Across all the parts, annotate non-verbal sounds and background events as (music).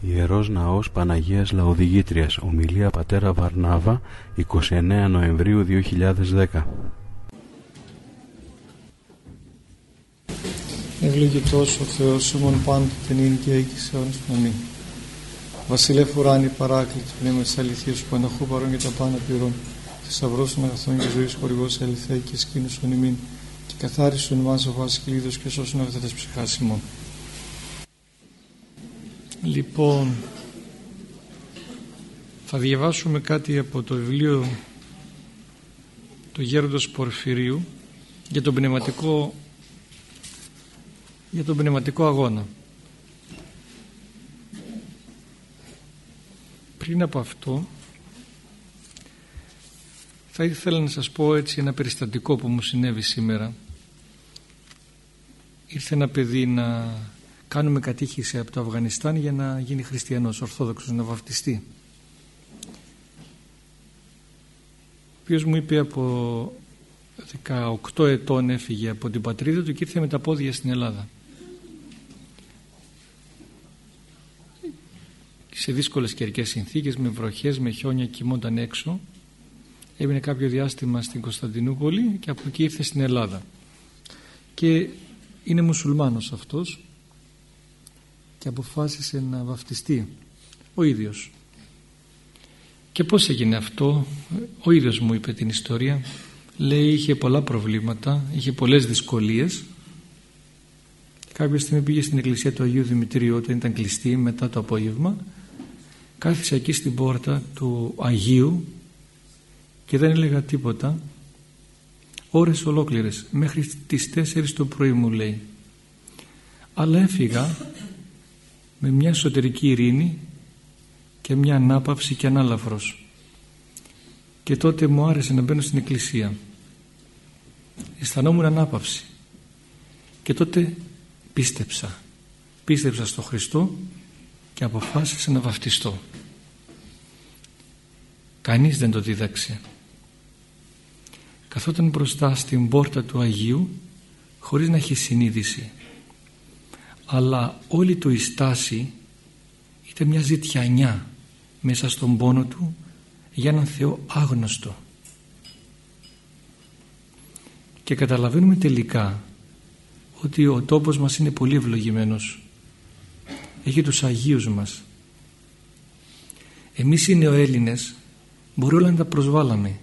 Ιερός Ναός Παναγίας Λαοδηγήτριας Ομιλία Πατέρα Βαρνάβα 29 Νοεμβρίου 2010 Ευλογητός ο Θεός ημών πάντοτε νυν και έγκυς αιώνας αμήν. Βασιλεύ ουράνη παράκλητος πνεύμα της αληθείας που αναχού παρών και τα πάντα πληρών θησαυρός των αγαθών και ζωής χορηγός αληθέ και σκήνωσον ημίν και καθάρισον εμάς ο βάσης κλείδος και σώσον αγαθέτες ψυχάς ημών. Λοιπόν, θα διαβάσουμε κάτι από το βιβλίο του Γέροντος Πορφυρίου για τον πνευματικό, για τον πνευματικό αγώνα. Πριν από αυτό θα ήθελα να σας πω έτσι ένα περιστατικό που μου συνέβη σήμερα. Ήρθε ένα παιδί να κάνουμε κατήχηση από το Αφγανιστάν για να γίνει χριστιανός, ορθόδοξος, να βαφτιστεί. Ο οποίος μου είπε από 18 ετών έφυγε από την πατρίδα του και ήρθε με τα πόδια στην Ελλάδα. Σε δύσκολες καιρικές συνθήκες, με βροχές, με χιόνια κοιμόταν έξω. Έμεινε κάποιο διάστημα στην Κωνσταντινούπολη και από εκεί ήρθε στην Ελλάδα. Και είναι μουσουλμάνος αυτός και αποφάσισε να βαφτιστεί ο ίδιος. Και πως έγινε αυτό; Ο ίδιος μου είπε την ιστορία. Λέει είχε πολλά προβλήματα είχε πολλές δυσκολίες. Κάποια στιγμή πήγε στην εκκλησία του Αγίου Δημητρίου όταν ήταν κλειστή μετά το απόγευμα. Κάθισε εκεί στην πόρτα του Αγίου και δεν έλεγα τίποτα. Ώρες ολόκληρες μέχρι τις 4 το πρωί μου λέει. Αλλά έφυγα με μια εσωτερική ειρήνη και μια ανάπαυση και ανάλαφρος. Και τότε μου άρεσε να μπαίνω στην εκκλησία. Αισθανόμουν ανάπαυση. Και τότε πίστεψα. Πίστεψα στο Χριστό και αποφάσισα να βαφτιστώ. Κανείς δεν το δίδαξε. Καθόταν μπροστά στην πόρτα του Αγίου χωρίς να έχει συνείδηση αλλά όλη του η στάση ήταν μια ζητιανιά μέσα στον πόνο του για έναν Θεό άγνωστο. Και καταλαβαίνουμε τελικά ότι ο τόπος μας είναι πολύ ευλογημένος. Έχει τους Αγίους μας. Εμείς οι νεοέλληνες μπορεί όλα να τα προσβάλαμε.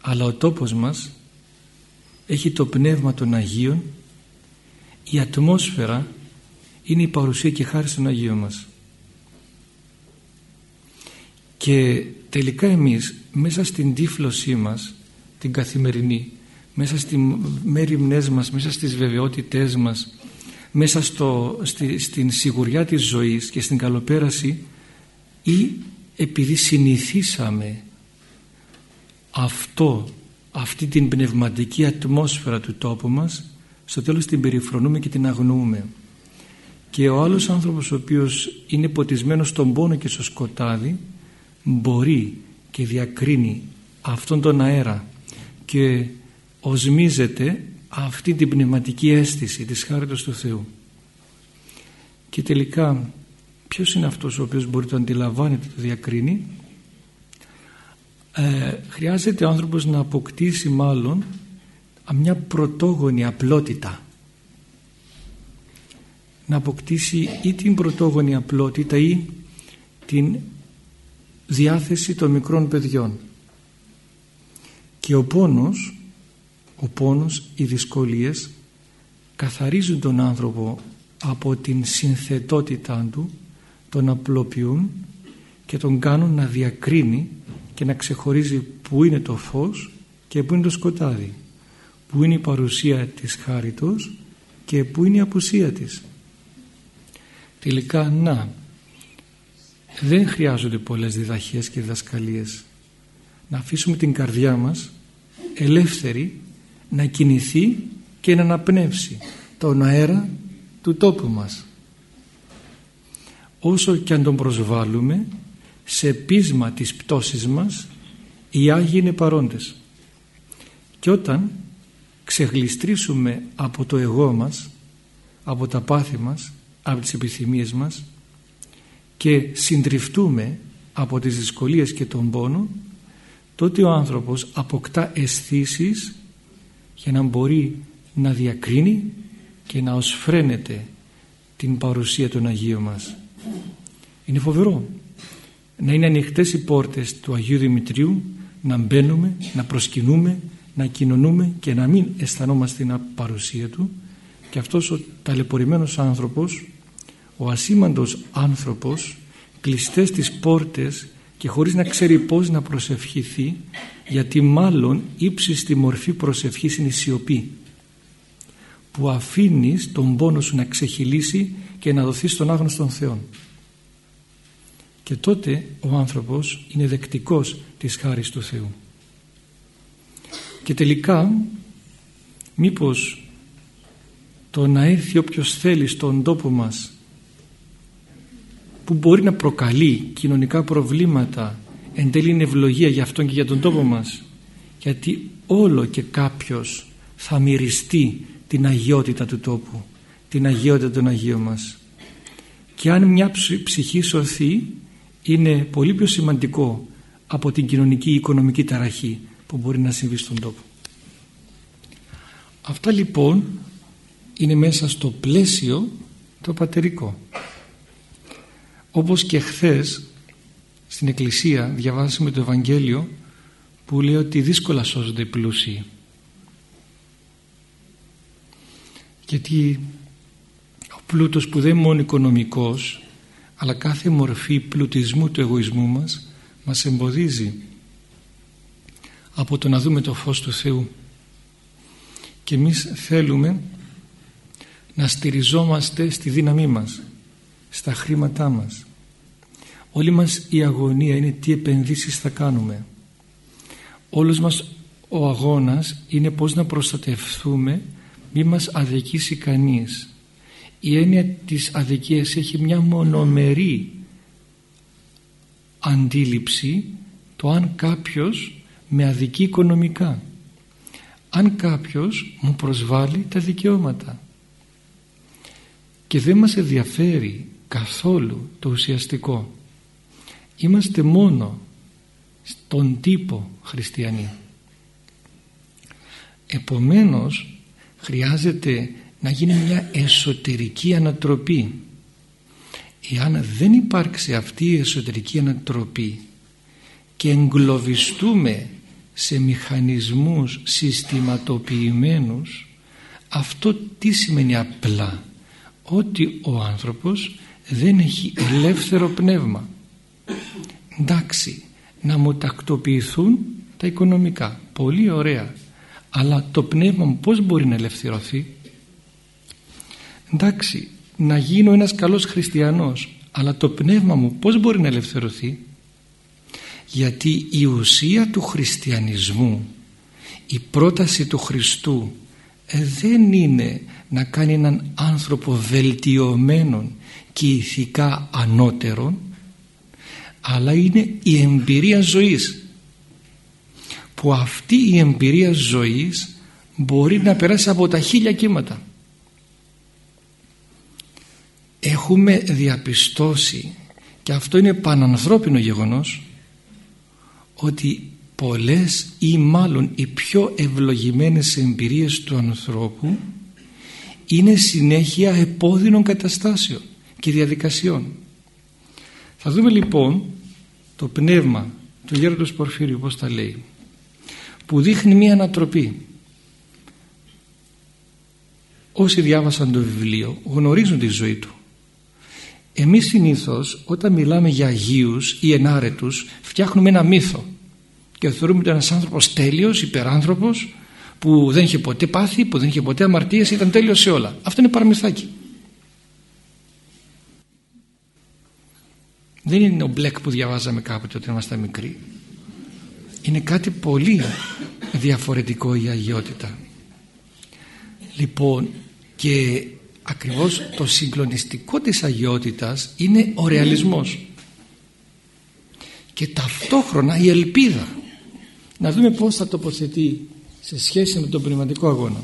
Αλλά ο τόπος μας έχει το πνεύμα των Αγίων η ατμόσφαιρα είναι η παρουσία και χάρη στον Αγίο μας. Και τελικά εμείς μέσα στην τύφλωσή μας την καθημερινή μέσα στις μέρημνές μας μέσα στις βεβαιότητές μας μέσα στο, στη, στην σιγουριά της ζωής και στην καλοπέραση ή επειδή συνηθίσαμε αυτό αυτή την πνευματική ατμόσφαιρα του τόπου μας στο τέλος την περιφρονούμε και την αγνοούμε και ο άλλος άνθρωπος ο οποίος είναι ποτισμένος στον πόνο και στο σκοτάδι μπορεί και διακρίνει αυτόν τον αέρα και οσμίζεται αυτή την πνευματική αίσθηση της χάριτος του Θεού. Και τελικά ποιος είναι αυτός ο οποίος μπορεί να το αντιλαμβάνεται το διακρίνει; Ε, χρειάζεται ο άνθρωπος να αποκτήσει μάλλον μια πρωτόγονη απλότητα να αποκτήσει ή την πρωτόγονη απλότητα ή την διάθεση των μικρών παιδιών. Και ο πόνος ο πόνος, οι δυσκολίες καθαρίζουν τον άνθρωπο από την συνθετότητά του τον απλοποιούν και τον κάνουν να διακρίνει και να ξεχωρίζει που είναι το φως και που είναι το σκοτάδι που είναι η παρουσία της χάριτος και που είναι η απουσία της τελικά να. Δεν χρειάζονται πολλές διδαχές και διδασκαλίες. Να αφήσουμε την καρδιά μας ελεύθερη να κινηθεί και να αναπνεύσει τον αέρα του τόπου μας. Όσο και αν τον προσβάλλουμε σε πείσμα της πτώσης μας οι Άγιοι είναι παρόντες. Και όταν ξεγλιστρήσουμε από το εγώ μας από τα πάθη μας από τις επιθυμίες μας και συντριφτούμε από τις δυσκολίες και τον πόνο τότε ο άνθρωπος αποκτά αισθήσεις για να μπορεί να διακρίνει και να οσφραίνεται την παρουσία των Αγίων μας. Είναι φοβερό να είναι ανοιχτές οι πόρτες του Αγίου Δημητρίου να μπαίνουμε, να προσκυνούμε, να κοινωνούμε και να μην αισθανόμαστε την παρουσία του και αυτός ο ταλαιπωρημένος άνθρωπος ο ασήμαντος άνθρωπος κλειστές τις πόρτες και χωρίς να ξέρει πώς να προσευχηθεί γιατί μάλλον ύψιστη μορφή προσευχής είναι η σιωπή που αφήνεις τον πόνο σου να ξεχυλήσει και να δοθεί στον άγνωστον Θεό και τότε ο άνθρωπος είναι δεκτικός της χάρης του Θεού. Και τελικά μήπως το να έρθει όποιος θέλει στον τόπο μας που μπορεί να προκαλεί κοινωνικά προβλήματα εν τέλει είναι ευλογία για αυτόν και για τον τόπο μας. Γιατί όλο και κάποιος θα μυριστεί την αγιότητα του τόπου την αγιότητα των Αγίων μας. Και αν μια ψυχή σωθεί είναι πολύ πιο σημαντικό από την κοινωνική οικονομική ταραχή που μπορεί να συμβεί στον τόπο. Αυτά λοιπόν είναι μέσα στο πλαίσιο το πατερικό όπως και χθες στην Εκκλησία διαβάσαμε το Ευαγγέλιο που λέει ότι δύσκολα σώζονται οι πλούσιοι. Γιατί ο πλούτος που δεν είναι μόνο οικονομικός αλλά κάθε μορφή πλουτισμού του εγωισμού μας μας εμποδίζει από το να δούμε το φως του Θεού και εμείς θέλουμε να στηριζόμαστε στη δύναμή μας στα χρήματά μας όλη μας η αγωνία είναι τι επενδύσεις θα κάνουμε. Όλος μας ο αγώνας είναι πώς να προστατευθούμε μη μας αδικήσει κανείς. Η έννοια της αδικίας έχει μια μονομερή αντίληψη το αν κάποιος με αδικεί οικονομικά. Αν κάποιος μου προσβάλλει τα δικαιώματα. Και δεν μας ενδιαφέρει καθόλου το ουσιαστικό είμαστε μόνο στον τύπο χριστιανοί. Επομένως χρειάζεται να γίνει μια εσωτερική ανατροπή. Εάν δεν υπάρξει αυτή η εσωτερική ανατροπή και εγκλωβιστούμε σε μηχανισμούς συστηματοποιημένους αυτό τι σημαίνει απλά; Ότι ο άνθρωπος δεν έχει ελεύθερο πνεύμα εντάξει να μου τακτοποιηθούν τα οικονομικά. Πολύ ωραία. Αλλά το πνεύμα μου πως μπορεί να ελευθερωθεί; Εντάξει να γίνω ένας καλός χριστιανός αλλά το πνεύμα μου πως μπορεί να ελευθερωθεί; Γιατί η ουσία του χριστιανισμού η πρόταση του Χριστού ε, δεν είναι να κάνει έναν άνθρωπο βελτιωμένον και ηθικά ανώτερον αλλά είναι η εμπειρία ζωής που αυτή η εμπειρία ζωής μπορεί να περάσει από τα χίλια κύματα έχουμε διαπιστώσει και αυτό είναι πανανθρώπινο γεγονός ότι πολλές ή μάλλον οι πιο ευλογημένες εμπειρίες του ανθρώπου είναι συνέχεια επώδυνων καταστάσεων και διαδικασιών. Θα δούμε λοιπόν το πνεύμα του Γέροντος Πορφύριου πώς τα λέει που δείχνει μία ανατροπή. Όσοι διάβασαν το βιβλίο γνωρίζουν τη ζωή του. Εμείς συνήθως όταν μιλάμε για Αγίους ή ενάρετους φτιάχνουμε ένα μύθο και θεωρούμε ότι ένας άνθρωπος τέλειος, υπεράνθρωπος που δεν είχε ποτέ πάθη, που δεν είχε ποτέ αμαρτίες, ήταν τέλειος σε όλα. Αυτό είναι παραμυθάκι. Δεν είναι ο μπλεκ που διαβάζαμε κάποτε όταν ήμασταν μικροί. Είναι κάτι πολύ διαφορετικό η αγιότητα. Λοιπόν και ακριβώς το συγκλονιστικό της αγιότητας είναι ο ρεαλισμός και ταυτόχρονα η ελπίδα να δούμε πώς θα τοποθετεί σε σχέση με τον πνευματικό αγώνα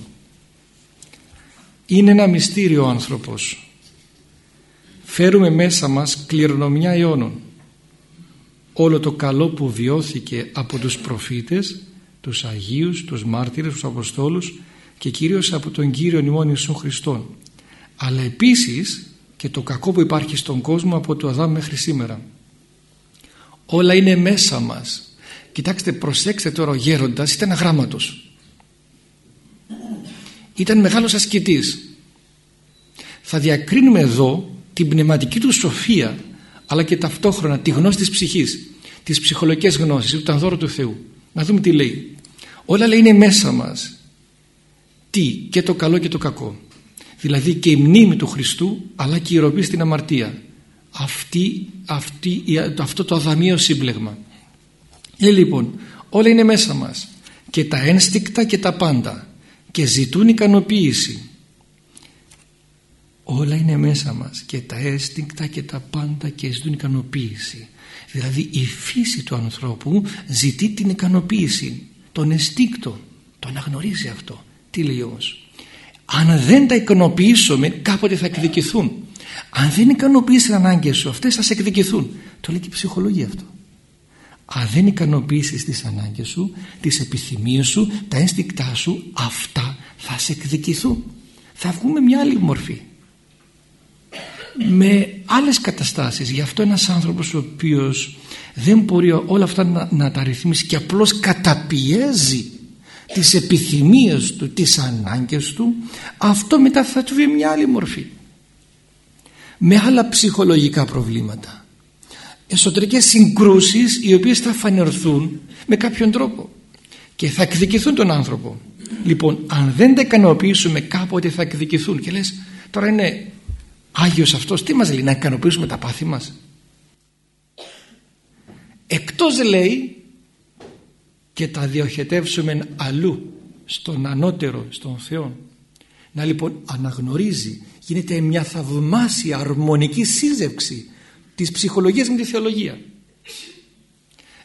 είναι ένα μυστήριο ο άνθρωπος φέρουμε μέσα μας κληρονομιά αιώνων. Όλο το καλό που βιώθηκε από τους προφήτες τους Αγίους, τους Μάρτυρες, τους Αποστόλους και κυρίως από τον Κύριο ημών Ιησού Χριστόν. Αλλά επίσης και το κακό που υπάρχει στον κόσμο από το Αδάμ μέχρι σήμερα. Όλα είναι μέσα μας. Κοιτάξτε προσέξτε τώρα ο γέροντας ήταν αγράμματος. Ήταν μεγάλος ασκητής. Θα διακρίνουμε εδώ την πνευματική του σοφία αλλά και ταυτόχρονα τη γνώση της ψυχής τις ψυχολογικές γνώσεις του δώρο του Θεού. Να δούμε τι λέει. Όλα λέει είναι μέσα μας. Τι και το καλό και το κακό. Δηλαδή και η μνήμη του Χριστού αλλά και η ροπή στην αμαρτία. Αυτή, αυτή, αυτό το αδαμείο σύμπλεγμα. Ε, λοιπόν όλα είναι μέσα μας. Και τα ένστικτα και τα πάντα. Και ζητούν ικανοποίηση όλα είναι μέσα μας και τα ένστικτα και τα πάντα και ζητούν ικανοποίηση. Δηλαδή η φύση του ανθρώπου ζητεί την ικανοποίηση τον αισθήκτο το αναγνωρίζει αυτό. Τι λέει όμως; Αν δεν τα ικανοποιήσουμε κάποτε θα εκδικηθούν. Αν δεν ικανοποιήσει τι ανάγκε σου αυτές θα σε εκδικηθούν. Το λέει και η ψυχολογία αυτό. Αν δεν ικανοποιήσεις τις ανάγκες σου τις επιθυμίες σου τα ένστικτά σου αυτά θα σε εκδικηθούν. Θα βγούμε μια άλλη μορφή με άλλες καταστάσεις. Γι' αυτό ένας άνθρωπος ο οποίος δεν μπορεί όλα αυτά να, να τα ρυθμίσει και απλώς καταπιέζει τις επιθυμίες του, τις ανάγκες του αυτό μετά θα του βγει μια άλλη μορφή. Με άλλα ψυχολογικά προβλήματα. Εσωτερικές συγκρούσεις οι οποίες θα φανερθούν με κάποιον τρόπο και θα εκδικηθούν τον άνθρωπο. Λοιπόν αν δεν τα ικανοποιήσουμε κάποτε θα εκδικηθούν. Και λες τώρα είναι Άγιος αυτός τι μας λέει να ικανοποιήσουμε τα πάθη μας; Εκτός λέει και τα διοχετεύσουμε αλλού στον ανώτερο στον Θεό να λοιπόν αναγνωρίζει γίνεται μια θαυμάσια αρμονική σύζευξη της ψυχολογίας με τη θεολογία.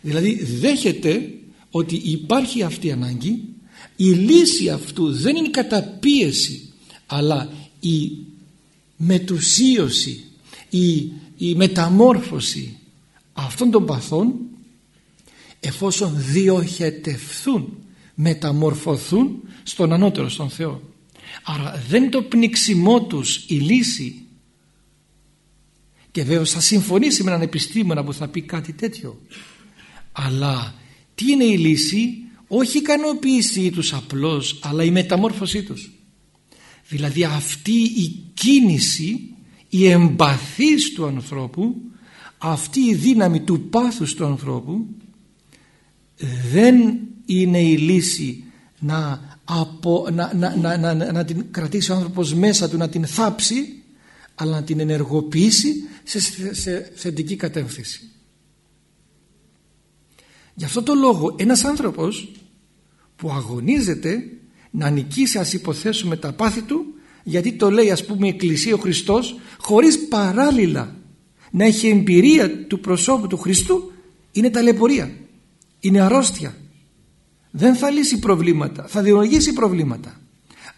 Δηλαδή δέχεται ότι υπάρχει αυτή η ανάγκη η λύση αυτού δεν είναι η καταπίεση αλλά η μετουσίωση η, η μεταμόρφωση αυτών των παθών εφόσον διοχετευθούν μεταμορφωθούν στον ανώτερο στον Θεό. Άρα δεν το πνίξιμό τους η λύση. Και βέβαια θα συμφωνήσει με έναν επιστήμονα που θα πει κάτι τέτοιο. Αλλά τι είναι η λύση; Όχι η ικανοποίησή τους απλώς αλλά η μεταμόρφωσή τους δηλαδή αυτή η κίνηση η εμπαθής του ανθρώπου αυτή η δύναμη του πάθους του ανθρώπου δεν είναι η λύση να, απο, να, να, να, να, να την κρατήσει ο άνθρωπος μέσα του να την θάψει αλλά να την ενεργοποιήσει σε, σε θετική κατεύθυνση. Γι' αυτό το λόγο ένας άνθρωπος που αγωνίζεται να νικήσει ας υποθέσουμε τα πάθη του γιατί το λέει ας πούμε η Εκκλησία ο Χριστός χωρίς παράλληλα να έχει εμπειρία του προσώπου του Χριστού είναι ταλαιπωρία είναι αρρώστια. Δεν θα λύσει προβλήματα θα δημιουργήσει προβλήματα.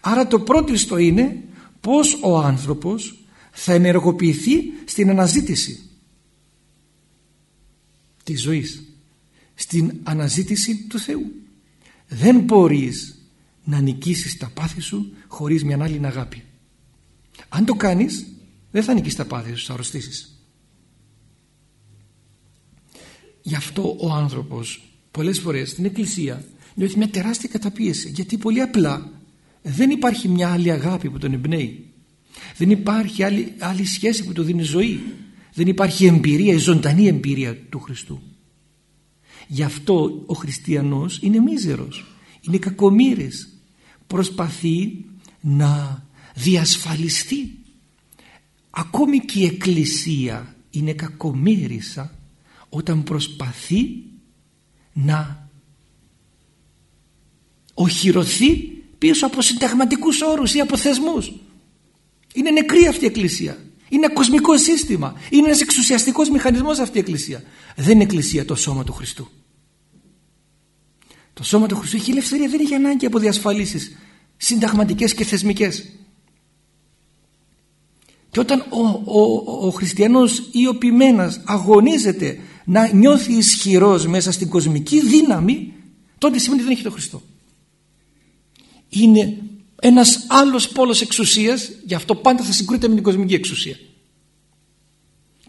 Άρα το πρώτο είναι πως ο άνθρωπος θα ενεργοποιηθεί στην αναζήτηση της ζωής στην αναζήτηση του Θεού. Δεν μπορείς να νικήσεις τα πάθη σου χωρίς μια άλλη αγάπη. Αν το κάνεις δεν θα νικήσεις τα πάθη σου θα αρρωστήσεις. Γι' αυτό ο άνθρωπος πολλές φορές στην εκκλησία νιώθει μια τεράστια καταπίεση γιατί πολύ απλά δεν υπάρχει μια άλλη αγάπη που τον εμπνέει. Δεν υπάρχει άλλη, άλλη σχέση που του δίνει ζωή. Δεν υπάρχει εμπειρία, η ζωντανή εμπειρία του Χριστού. Γι' αυτό ο χριστιανός είναι μίζερος είναι κακομύρης προσπαθεί να διασφαλιστεί ακόμη και η εκκλησία είναι κακομύρισα όταν προσπαθεί να οχυρωθεί πίσω από συνταγματικούς όρους ή από θεσμούς. Είναι νεκρή αυτή η εκκλησία. Είναι ένα κοσμικό σύστημα. Είναι ένας εξουσιαστικός μηχανισμός αυτή η εκκλησία. Δεν είναι εκκλησία το σώμα του Χριστού. Το σώμα του Χριστού έχει ελευθερία, δεν έχει ανάγκη από διασφαλίσεις συνταγματικές και θεσμικές. και όταν ο, ο, ο χριστιανός ή ο ποιμένας αγωνίζεται να νιώθει ισχυρός μέσα στην κοσμική δύναμη τότε σημαίνει ότι δεν έχει τον Χριστό. Είναι ένας άλλος πόλος εξουσίας γι' αυτό πάντα θα συγκρούεται με την κοσμική εξουσία.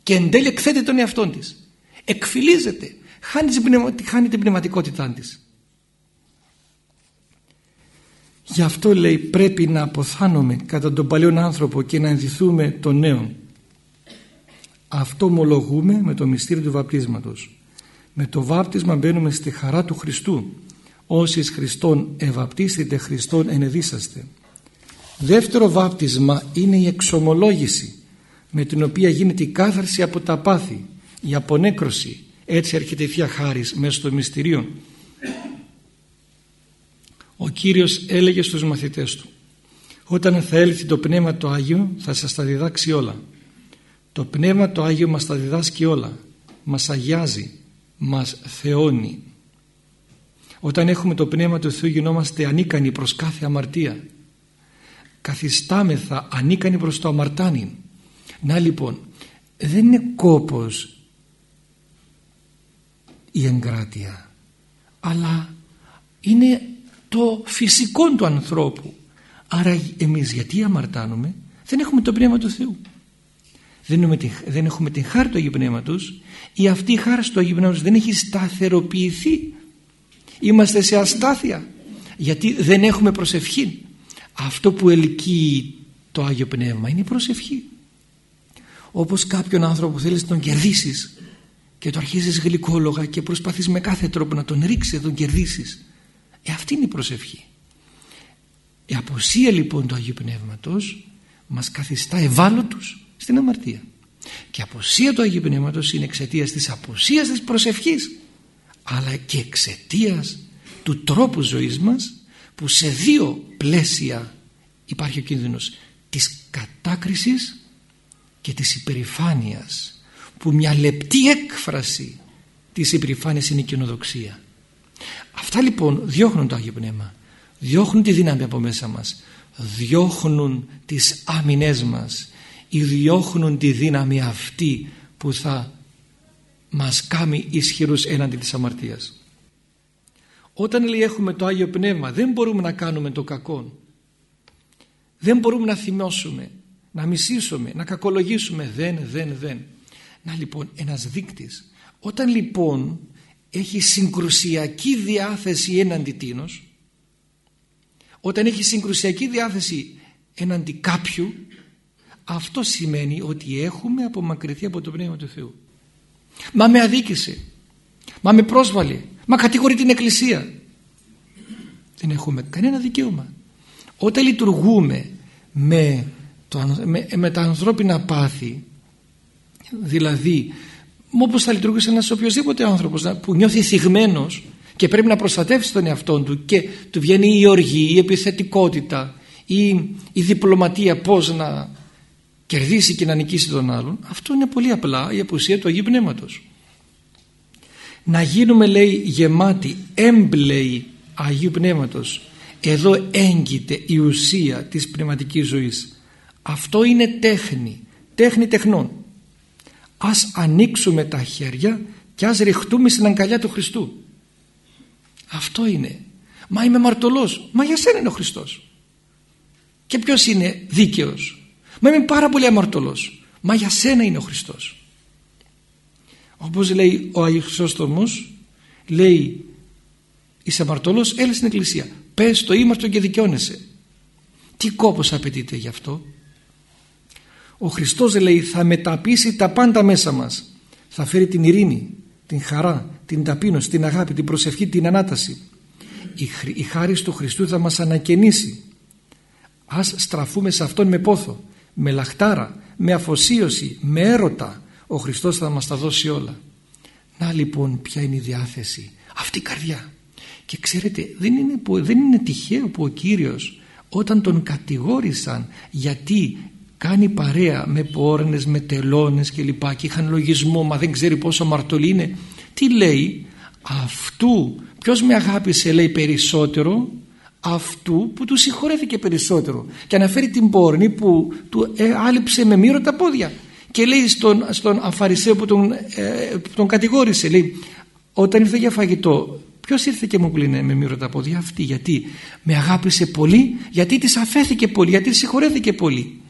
Και εν τέλει εκθέτει τον εαυτό της. Εκφυλίζεται. Χάνει την, πνευμα, χάνει την πνευματικότητά της γι' αυτό λέει πρέπει να αποθάνουμε κατά τον παλιόν άνθρωπο και να ενδυθούμε τον νέο αυτό ομολογούμε με το μυστήριο του βαπτίσματος. Με το βάπτισμα μπαίνουμε στη χαρά του Χριστού. Όσοι Χριστόν ευαπτίστητε Χριστόν ενεδίσαστε δεύτερο βάπτισμα είναι η εξομολόγηση με την οποία γίνεται η κάθαρση από τα πάθη η απονέκρωση. Έτσι έρχεται η Θεία Χάρις μέσα στο μυστηρίο ο Κύριος έλεγε στους μαθητές του όταν θα έλθει το Πνεύμα το Άγιο θα σας τα διδάξει όλα. Το Πνεύμα το Άγιο μας τα διδάσκει όλα μας αγιάζει μας θεώνει. Όταν έχουμε το Πνεύμα του Θεού γινόμαστε ανίκανοι προς κάθε αμαρτία. Καθιστάμεθα ανίκανοι προς το αμαρτάνιν να λοιπόν δεν είναι κόπος η εγκράτεια αλλά είναι το φυσικό του ανθρώπου. Άρα εμείς γιατί αμαρτάνουμε δεν έχουμε το Πνεύμα του Θεού. Δεν έχουμε, την, δεν έχουμε την χάρη του Αγίου Πνεύματος. Ή αυτή η χάρη του Αγίου Πνεύματος δεν έχει σταθεροποιηθεί. Είμαστε σε αστάθεια γιατί δεν έχουμε προσευχή. Αυτό που ελκύει το Άγιο Πνεύμα είναι η προσευχή. Όπως κάποιον άνθρωπο θέλεις να τον κερδίσεις και το αρχίζεις γλυκόλογα και προσπαθείς με κάθε τρόπο να τον ρίξεις, να τον κερδίσεις ε, αυτή είναι η προσευχή. Η αποσία λοιπόν του Αγίου Πνεύματος μας καθιστά ευάλωτους στην αμαρτία. Και η αποσία του Αγίου Πνεύματος είναι εξαιτίας της αποσίας της προσευχής αλλά και εξαιτίας του τρόπου ζωής μας που σε δύο πλαίσια υπάρχει ο κίνδυνος της κατάκρισης και της υπερηφάνειας που μια λεπτή έκφραση της υπερηφάνειας είναι η κοινοδοξία αυτά λοιπόν διώχνουν το Άγιο Πνεύμα. Διώχνουν τη δύναμη από μέσα μας. Διώχνουν τις άμυνές μας. Ή διώχνουν τη δύναμη αυτή που θα μας κάνει ισχυρούς έναντι της αμαρτίας. Όταν λέει έχουμε το Άγιο Πνεύμα δεν μπορούμε να κάνουμε το κακό δεν μπορούμε να θυμώσουμε να μισήσουμε, να κακολογήσουμε. Δεν, δεν, δεν. Να λοιπόν ένας δείκτης. Όταν λοιπόν έχει συγκρουσιακή διάθεση έναντι τίνος. Όταν έχει συγκρουσιακή διάθεση έναντι κάποιου αυτό σημαίνει ότι έχουμε απομακρυνθεί από το Πνεύμα του Θεού. Μα με αδίκησε. Μα με πρόσβαλε. Μα κατηγορεί την Εκκλησία. Δεν έχουμε κανένα δικαίωμα. Όταν λειτουργούμε με, το, με, με τα ανθρώπινα πάθη δηλαδή όπως θα λειτουργήσει ένας οποιοδήποτε άνθρωπος που νιώθει θυγμένος και πρέπει να προστατεύσει τον εαυτό του και του βγαίνει η οργή, η επιθετικότητα ή η διπλωματία πώς να κερδίσει και να νικήσει τον άλλον αυτό είναι πολύ απλά η απουσία του Αγίου Πνεύματος. Να γίνουμε λέει γεμάτοι έμπλεοι Αγίου Πνεύματος. Εδώ έγκυται η ουσία της πνευματικής ζωής. Αυτό είναι τέχνη τέχνη τεχνών ας ανοίξουμε τα χέρια και ας ριχτούμε στην αγκαλιά του Χριστού αυτό είναι μα είμαι μαρτωλός μα για σένα είναι ο Χριστός και ποιος είναι δίκαιος Μα είμαι πάρα πολύ αμαρτωλός. Μα για σένα είναι ο Χριστός. Όπως λέει ο Άγιος Χρυσόστομος, λέει είσαι αμαρτωλός, έλα στην εκκλησία. Πες το ήμαρτο και δικαιώνεσαι. Τι κόπος απαιτείται γι' αυτό; Ο Χριστός λέει θα μεταπίσει τα πάντα μέσα μας. Θα φέρει την ειρήνη, την χαρά, την ταπείνωση, την αγάπη, την προσευχή, την ανάταση. Η, η χάρη του Χριστού θα μας ανακαινήσει. Ας στραφούμε σε Αυτόν με πόθο με λαχτάρα, με αφοσίωση, με έρωτα ο Χριστός θα μας τα δώσει όλα. Να λοιπόν ποια είναι η διάθεση, αυτή η καρδιά. Και ξέρετε δεν είναι, δεν είναι τυχαίο που ο Κύριος όταν τον κατηγόρησαν γιατί κάνει παρέα με πόρνες, με τελώνες και λοιπά και είχαν λογισμό μα δεν ξέρει πόσο μαρτωλή είναι. Τι λέει; Αυτού ποιος με αγάπησε λέει περισσότερο; Αυτού που του συγχωρέθηκε περισσότερο και αναφέρει την πόρνη που του ε, άλυψε με μύρο τα πόδια και λέει στον, στον αφαρισαίο που τον, ε, που τον κατηγόρησε λέει όταν ήρθε για φαγητό Ποιος ήρθε και μου κλείνε με μύρο τα πόδια αυτή γιατί με αγάπησε πολύ γιατί της αφέθηκε πολύ γιατί της συγχωρέθηκε πολύ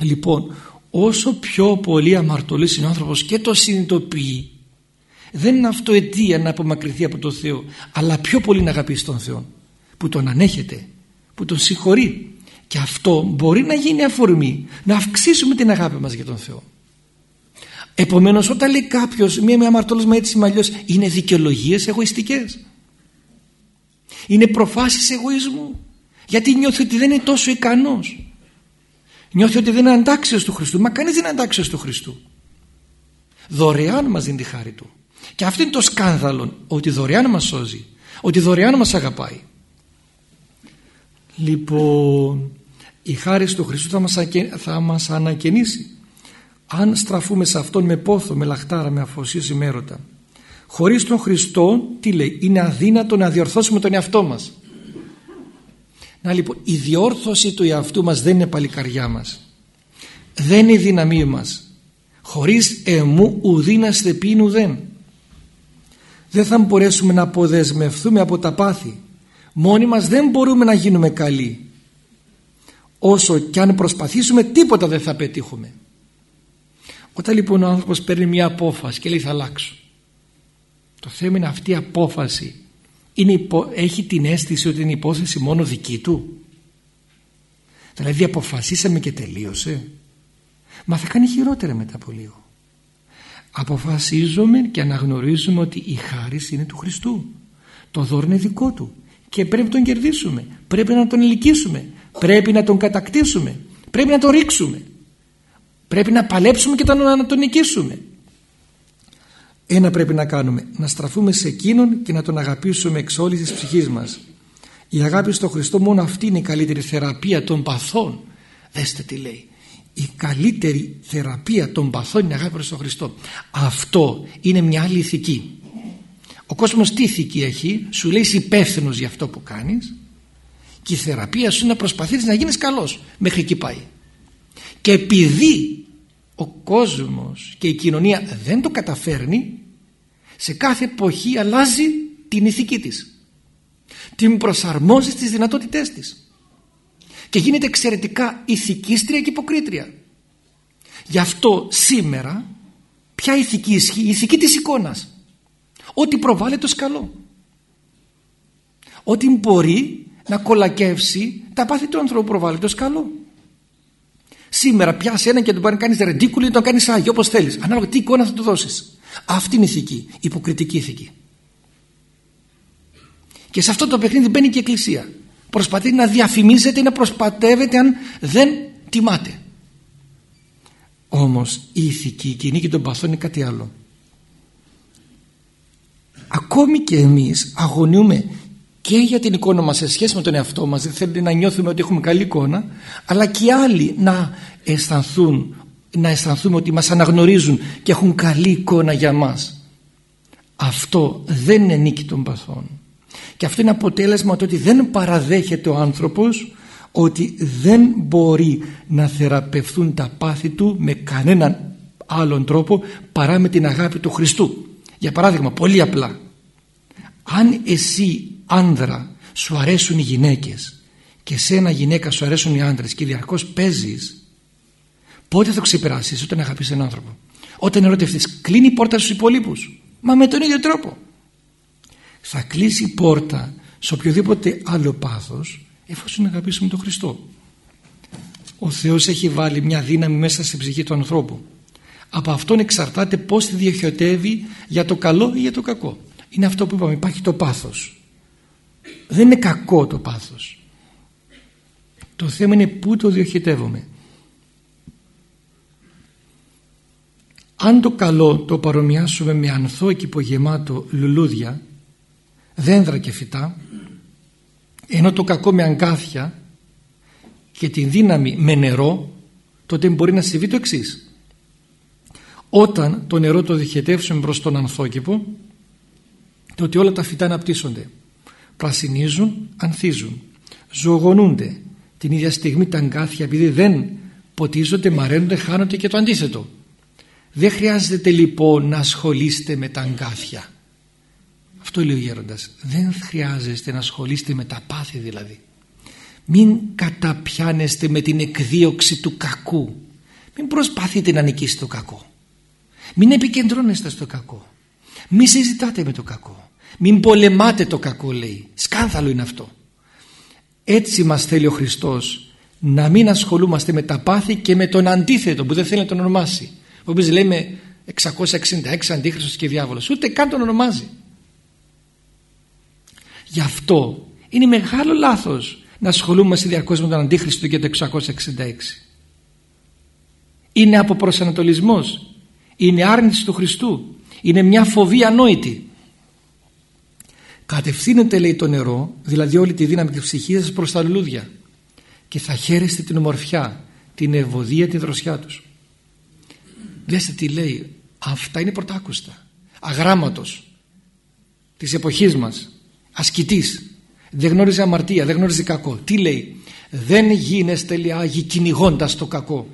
λοιπόν όσο πιο πολύ αμαρτωλής είναι ο άνθρωπος και το συνειδητοποιεί δεν είναι αυτό αιτία να απομακρυνθεί από τον Θεό αλλά πιο πολύ να αγαπήσει τον Θεό που τον ανέχεται που τον συγχωρεί. Και αυτό μπορεί να γίνει αφορμή να αυξήσουμε την αγάπη μας για τον Θεό. Επομένως όταν λέει κάποιος μία με αμαρτωλός έτσι με είναι δικαιολογίες εγωιστικές. Είναι προφάσεις εγωισμού. Γιατί νιώθει ότι δεν είναι τόσο ικανός νιώθει ότι δεν είναι αντάξιος του Χριστού. Μα κανείς δεν είναι αντάξιος του Χριστού. Δωρεάν μας δίνει τη χάρη του. Και αυτό είναι το σκάνδαλο ότι δωρεάν μας σώζει ότι δωρεάν μας αγαπάει. Λοιπόν η χάρη του Χριστού θα μας, θα μας ανακαινήσει. Αν στραφούμε σε Αυτόν με πόθο, με λαχτάρα, με αφοσίωση, με έρωτα χωρίς τον Χριστό τι λέει είναι αδύνατο να διορθώσουμε τον εαυτό μας να λοιπόν η διόρθωση του εαυτού μας δεν είναι παλικαριά μας. Δεν είναι η δύναμή μας. Χωρίς εμού ουδίναστε πίνου ουδέν. Δεν θα μπορέσουμε να αποδεσμευθούμε από τα πάθη. Μόνοι μας δεν μπορούμε να γίνουμε καλοί. Όσο και αν προσπαθήσουμε τίποτα δεν θα πετύχουμε. Όταν λοιπόν ο άνθρωπος παίρνει μια απόφαση και λέει θα αλλάξω το θέμα είναι αυτή η απόφαση είναι έχει την αίσθηση ότι είναι υπόθεση μόνο δική του. Δηλαδή αποφασίσαμε και τελείωσε. Μα θα κάνει χειρότερα μετά από λίγο. Αποφασίζουμε και αναγνωρίζουμε ότι η χάρη είναι του Χριστού. Το δώρο είναι δικό του. Και πρέπει να τον κερδίσουμε. Πρέπει να τον ελκύσουμε πρέπει να τον κατακτήσουμε. Πρέπει να τον ρίξουμε. Πρέπει να παλέψουμε και να τον νικήσουμε ένα πρέπει να κάνουμε να στραφούμε σε εκείνον και να τον αγαπήσουμε εξ όλης της ψυχής μας. Η αγάπη στο Χριστό μόνο αυτή είναι η καλύτερη θεραπεία των παθών. Δέστε τι λέει. Η καλύτερη θεραπεία των παθών είναι η αγάπη στον Χριστό. Αυτό είναι μια άλλη ηθική. Ο κόσμος τι ηθική έχει; Σου λέει είσαι υπεύθυνος για αυτό που κάνεις και η θεραπεία σου είναι να προσπαθείς να γίνεις καλός. Μέχρι εκεί πάει. Και επειδή ο κόσμος και η κοινωνία δεν το καταφέρνει σε κάθε εποχή αλλάζει την ηθική της. Την προσαρμόζει στις δυνατότητές της. Και γίνεται εξαιρετικά ηθικίστρια και υποκρίτρια. Γι' αυτό σήμερα ποια ηθική ισχύει η ηθική της εικόνας. Ότι προβάλλεται ως καλό ότι μπορεί να κολακεύσει τα πάθη του ανθρώπου προβάλλεται ως καλό σήμερα πιάσει έναν και τον πάρει να κάνεις ρεντίκουλο ή τον κάνεις άγιο όπως θέλεις. Ανάλογα τι εικόνα θα του δώσεις αυτή είναι η ηθική, υποκριτική ηθική και σε αυτό το παιχνίδι μπαίνει και η Εκκλησία. Προσπαθεί να διαφημίζεται ή να προσπατεύεται αν δεν τιμάται. Όμως η ηθική και η νίκη των παθών είναι κάτι άλλο. Ακόμη και εμείς αγωνιούμε και για την εικόνα μας σε σχέση με τον εαυτό μας δεν θέλει να νιώθουμε ότι έχουμε καλή εικόνα αλλά και οι άλλοι να αισθανθούν να αισθανθούμε ότι μας αναγνωρίζουν και έχουν καλή εικόνα για μας. Αυτό δεν είναι νίκη των παθών και αυτό είναι αποτέλεσμα το ότι δεν παραδέχεται ο άνθρωπος ότι δεν μπορεί να θεραπευθούν τα πάθη του με κανέναν άλλον τρόπο παρά με την αγάπη του Χριστού. Για παράδειγμα πολύ απλά. Αν εσύ άνδρα σου αρέσουν οι γυναίκες και σε ένα γυναίκα σου αρέσουν οι άντρες και διαρκώς παίζεις πότε θα ξεπεράσεις όταν αγαπείς έναν άνθρωπο; Όταν ερωτευτείς κλείνει η πόρτα στους υπολείπους. Μα με τον ίδιο τρόπο. Θα κλείσει η πόρτα σε οποιοδήποτε άλλο πάθος εφόσον αγαπήσουμε τον Χριστό. Ο Θεός έχει βάλει μια δύναμη μέσα στην ψυχή του ανθρώπου. Από αυτόν εξαρτάται πως τη διοχετεύει για το καλό ή για το κακό. Είναι αυτό που είπαμε υπάρχει το πάθος. Δεν είναι κακό το πάθος. Το θέμα είναι πού το διοχετεύουμε αν το καλό το παρομοιάσουμε με ανθό γεμάτο λουλούδια δέντρα και φυτά ενώ το κακό με αγκάθια και την δύναμη με νερό τότε μπορεί να συμβεί το εξής. όταν το νερό το διοχετεύσουμε προς τον ανθόκηπο τότε όλα τα φυτά αναπτύσσονται πρασινίζουν, ανθίζουν ζωογονούνται την ίδια στιγμή τα αγκάθια επειδή δεν ποτίζονται, μαραίνονται, χάνονται και το αντίθετο. Δεν χρειάζεται λοιπόν να ασχολείστε με τα αγκάθια. Αυτό λέει ο γέροντας. Δεν χρειάζεστε να ασχολείστε με τα πάθη δηλαδή. Μην καταπιάνεστε με την εκδίωξη του κακού. Μην προσπαθείτε να νικήσετε το κακό. Μην επικεντρώνεστε στο κακό. Μην συζητάτε με το κακό. Μην πολεμάτε το κακό λέει. Σκάνδαλο είναι αυτό. Έτσι μας θέλει ο Χριστός να μην ασχολούμαστε με τα πάθη και με τον αντίθετο που δεν θέλει να τον ονομάσει. Όπως λέμε 666 αντίχριστος και διάβολος. Ούτε καν τον ονομάζει. Γι' αυτό είναι μεγάλο λάθος να ασχολούμαστε διαρκώς με τον αντίχριστο και το 666. Είναι από προσανατολισμός. Είναι άρνηση του Χριστού. Είναι μια φοβία ανόητη. Κατευθύνεται λέει το νερό, δηλαδή όλη τη δύναμη της ψυχής σας προς τα λουλούδια και θα χαίρεστε την ομορφιά, την ευωδία, την δροσιά τους. Δέστε τι λέει, αυτά είναι πρωτάκουστα, αγράμματος της εποχής μας, ασκητής, δεν γνώριζε αμαρτία, δεν γνώριζε κακό. Τι λέει, δεν γίνεστε λιάγοι κυνηγώντας το κακό.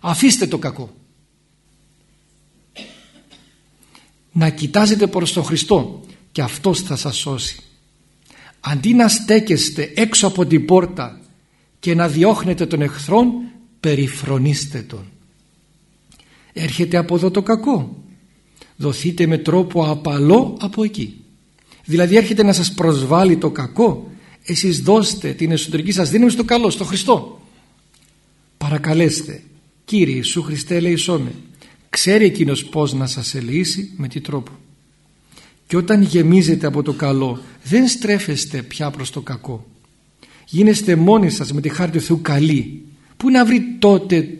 Αφήστε το κακό. Να κοιτάζετε προς τον Χριστό και αυτός θα σας σώσει. Αντί να στέκεστε έξω από την πόρτα και να διώχνετε τον εχθρόν, περιφρονήστε τον. Έρχεται από εδώ το κακό. Δοθείτε με τρόπο απαλό από εκεί. Δηλαδή έρχεται να σας προσβάλλει το κακό. Εσείς δώστε την εσωτερική σας δύναμη στο καλό, στο Χριστό. Παρακαλέστε. Κύριε Ιησού Χριστέ ελεησόμε. Ξέρει εκείνος πώς να σας ελεήσει με τι τρόπο. Και όταν γεμίζετε από το καλό δεν στρέφεστε πια προς το κακό. Γίνεστε μόνοι σας με τη χάρη του Θεού καλοί. Πού να βρει τότε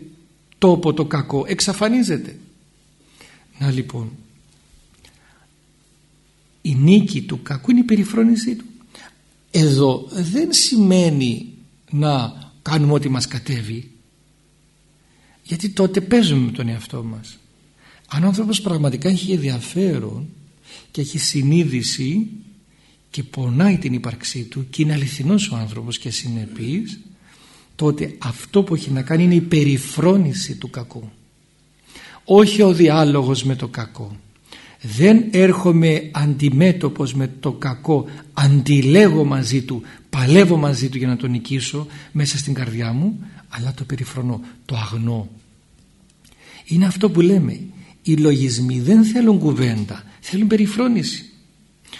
τόπο το κακό. Εξαφανίζεται. Να λοιπόν. Η νίκη του κακού είναι η περιφρόνησή του. Εδώ δεν σημαίνει να κάνουμε ό,τι μας κατέβει. Γιατί τότε παίζουμε με τον εαυτό μας. Αν ο άνθρωπος πραγματικά έχει ενδιαφέρον και έχει συνείδηση και πονάει την ύπαρξή του και είναι αληθινός ο άνθρωπος και συνεπής τότε αυτό που έχει να κάνει είναι η περιφρόνηση του κακού. Όχι ο διάλογος με το κακό. Δεν έρχομαι αντιμέτωπος με το κακό αντιλέγω μαζί του παλεύω μαζί του για να τον νικήσω μέσα στην καρδιά μου αλλά το περιφρονώ, το αγνώ. Είναι αυτό που λέμε. Οι λογισμοί δεν θέλουν κουβέντα θέλουν περιφρόνηση.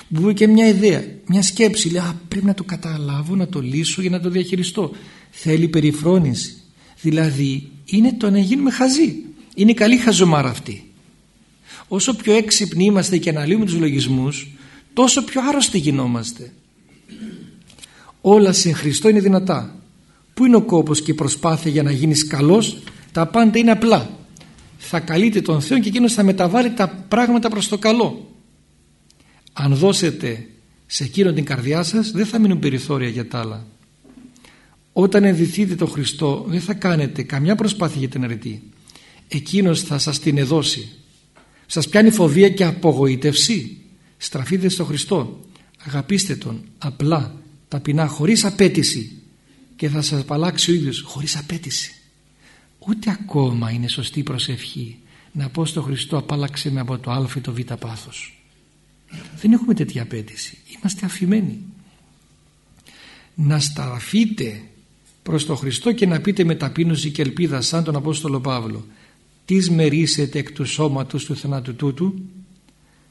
Μπορεί και μια ιδέα, μια σκέψη. Λέει α, πρέπει να το καταλάβω, να το λύσω για να το διαχειριστώ θέλει περιφρόνηση. Δηλαδή είναι το να γίνουμε χαζοί. Είναι καλή χαζομάρα αυτή. Όσο πιο έξυπνοι είμαστε και αναλύουμε τους λογισμούς τόσο πιο άρρωστοι γινόμαστε. Όλα σε Χριστό είναι δυνατά. Πού είναι ο κόπος και η προσπάθεια για να γίνεις καλός; Τα πάντα είναι απλά. Θα καλείτε τον Θεό και εκείνος θα μεταβάλει τα πράγματα προς το καλό. Αν δώσετε σε εκείνον την καρδιά σας δεν θα μείνουν περιθώρια για τα άλλα όταν ενδυθείτε τον Χριστό δεν θα κάνετε καμιά προσπάθεια για την αρετή. Εκείνος θα σας την εδώσει. Σας πιάνει φοβία και απογοήτευση. Στραφείτε στο Χριστό. Αγαπήστε Τον. Απλά ταπεινά χωρίς απέτηση. Και θα σας απαλλάξει ο ίδιος χωρίς απέτηση. Ούτε ακόμα είναι σωστή προσευχή να πω στο Χριστό απάλλαξε με από το α ή το β πάθος δεν έχουμε τέτοια απέτηση. Είμαστε αφημένοι. Να στραφείτε προς τον Χριστό και να πείτε με ταπείνωση και ελπίδα σαν τον Απόστολο Παύλο «Τις μερίσετε εκ του σώματος του θανάτου τούτου»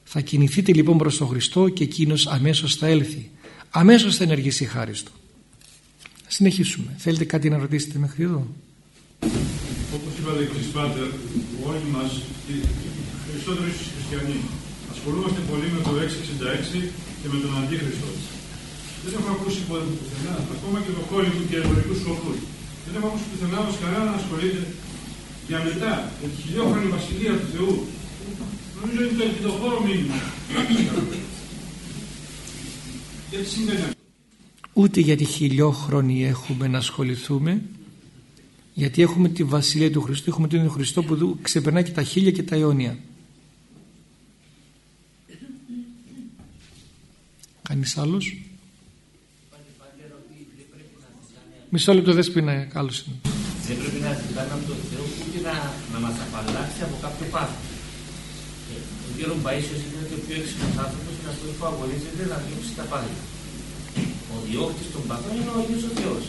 θα κινηθείτε λοιπόν προς τον Χριστό και εκείνος αμέσως θα έλθει. Αμέσως θα ενεργήσει χάριστο. Συνεχίσουμε. Θέλετε κάτι να ρωτήσετε μέχρι εδώ; Όπως είπατε κύριε Σπάτερ όλοι μας οι περισσότεροι χριστιανοί ασχολούμαστε πολύ με το 666 και με τον Αντίχριστο δεν έχω ακούσει ποτέ πουθενά, ακόμα και το κόλλη του και εμπορικού σκοπού. Δεν έχω ακούσει πουθενά όμως κανένα να ασχολείται για μετά, με τη χιλιόχρονη βασιλεία του Θεού. Νομίζω είναι το ελπιδοφόρο μήνυμα. Γιατί συμβαίνει αυτό; Ούτε για τη χιλιόχρονη έχουμε να ασχοληθούμε γιατί έχουμε τη βασιλεία του Χριστού, έχουμε τον Χριστό που ξεπερνάει και τα χίλια και τα αιώνια. Κανείς άλλος; Μισό λεπτό δέσποινα, καλώς είναι. Δεν πρέπει να ζητάμε από τον Θεό ούτε να, να μας απαλλάξει από κάποιο πάθος. Ε, ο κύριο Μπαΐσιος είναι ότι ο πιο έξυπνος άνθρωπος είναι αυτός που αγωνίζεται να διώξει τα πάθη. Ο διώκτης των παθών είναι ο Αγίος ο Θεός.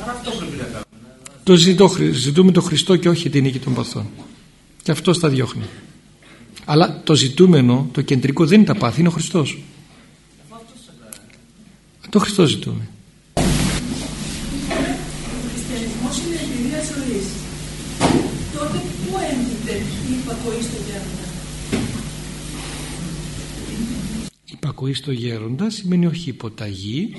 Άρα αυτό πρέπει να κάνουμε. Το ζητώ, ζητούμε τον Χριστό και όχι την νίκη των παθών. Και αυτό τα διώχνει. Αλλά το ζητούμενο, το κεντρικό δεν είναι τα πάθη, είναι ο Χριστός. Το Χριστό ζητούμε. Υπακοή στο γέροντα σημαίνει όχι υποταγή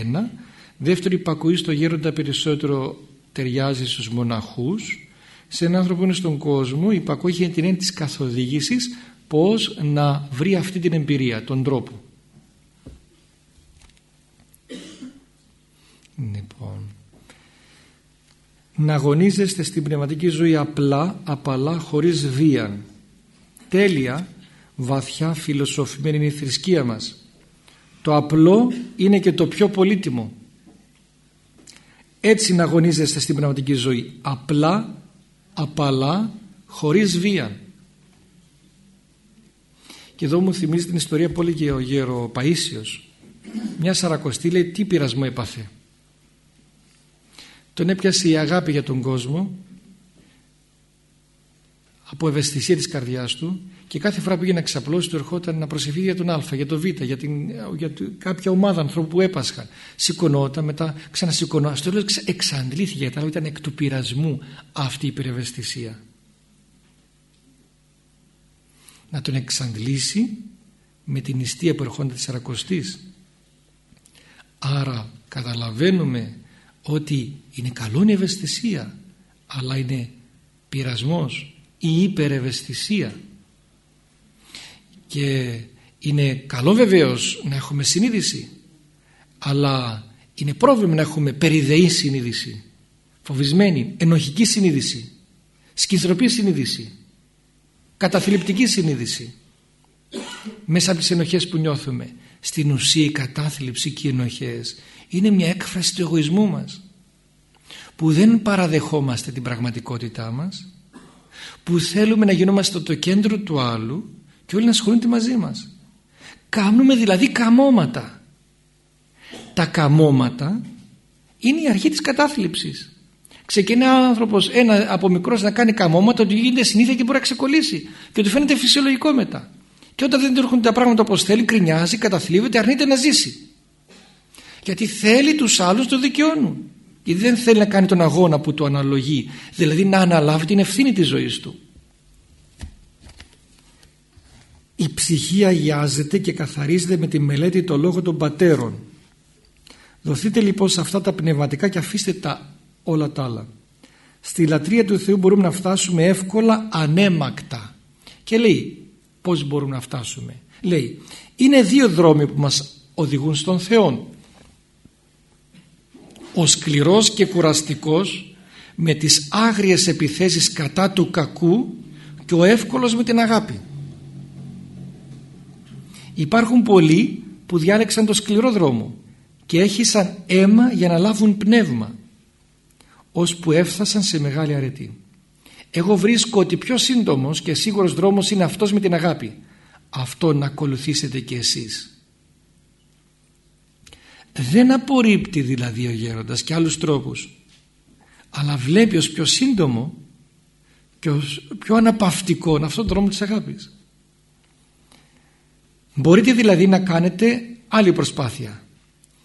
ένα. Δεύτερο υπακοή στο γέροντα περισσότερο ταιριάζει στους μοναχούς. Σε έναν άνθρωπο που είναι στον κόσμο υπακοή έχει την έννοια της καθοδήγησης πως να βρει αυτή την εμπειρία, τον τρόπο. Λοιπόν να αγωνίζεστε στην πνευματική ζωή απλά, απαλά, χωρίς βία τέλεια βαθιά φιλοσοφημένη είναι η θρησκεία μας. Το απλό είναι και το πιο πολύτιμο. Έτσι να αγωνίζεστε στην πνευματική ζωή. Απλά, απαλά, χωρίς βία. Και εδώ μου θυμίζει την ιστορία που έλεγε ο γέρο Παΐσιος μια σαρακοστή λέει τι πειρασμό έπαθε τον έπιασε η αγάπη για τον κόσμο από ευαισθησία της καρδιάς του και κάθε φορά που πήγε να ξαπλώσει του ερχόταν να προσευχεί για τον Α, για τον Β, για, την, για κάποια ομάδα ανθρώπου που έπασχαν. Σηκωνόταν, μετά ξανασηκωνόταν. Στο τέλος εξαντλήθηκε, γιατί ήταν εκ του πειρασμού αυτή η υπερευαισθησία. Να τον εξαντλήσει με την νηστεία που ερχόνται της Σαρακοστής. Άρα καταλαβαίνουμε ότι είναι καλό η ευαισθησία αλλά είναι πειρασμός η υπερευαισθησία. Και είναι καλό βεβαίως να έχουμε συνείδηση αλλά είναι πρόβλημα να έχουμε περιδεή συνείδηση φοβισμένη, ενοχική συνείδηση σκυθροπή συνείδηση καταθλιπτική συνείδηση. Μέσα από τις ενοχές που νιώθουμε στην ουσία η κατάθλιψη και οι ενοχές είναι μια έκφραση του εγωισμού μας που δεν παραδεχόμαστε την πραγματικότητά μας που θέλουμε να γινόμαστε το κέντρο του άλλου και όλοι να ασχολούνται μαζί μας. Κάνουμε δηλαδή καμώματα. Τα καμώματα είναι η αρχή της κατάθλιψης. Ξεκινάει ο άνθρωπος ένα, από μικρός να κάνει καμώματα ότι γίνεται συνήθεια και μπορεί να ξεκολλήσει και του φαίνεται φυσιολογικό μετά. Και όταν δεν έρχονται τα πράγματα όπως θέλει κρινιάζει, καταθλίβεται, αρνείται να ζήσει. Γιατί θέλει τους άλλους το δικαιώνουν γιατί δεν θέλει να κάνει τον αγώνα που του αναλογεί δηλαδή να αναλάβει την ευθύνη της ζωής του. Η ψυχή αγιάζεται και καθαρίζεται με τη μελέτη των λόγων των πατέρων. Δοθείτε λοιπόν σε αυτά τα πνευματικά και αφήστε τα όλα τα άλλα. Στη λατρεία του Θεού μπορούμε να φτάσουμε εύκολα ανέμακτα. Και λέει πως μπορούμε να φτάσουμε. Λέει είναι δύο δρόμοι που μας οδηγούν στον Θεό ο σκληρός και κουραστικός με τις άγριες επιθέσεις κατά του κακού και ο εύκολος με την αγάπη. Υπάρχουν πολλοί που διάλεξαν το σκληρό δρόμο και έχησαν αίμα για να λάβουν πνεύμα ώσπου έφτασαν σε μεγάλη αρετή. Εγώ βρίσκω ότι πιο σύντομος και σίγουρος δρόμος είναι αυτός με την αγάπη. Αυτό να ακολουθήσετε και εσείς δεν απορρίπτει δηλαδή ο γέροντας και άλλους τρόπους. Αλλά βλέπει ως πιο σύντομο και ως πιο αναπαυτικό αυτόν τον δρόμο της αγάπης. Μπορείτε δηλαδή να κάνετε άλλη προσπάθεια.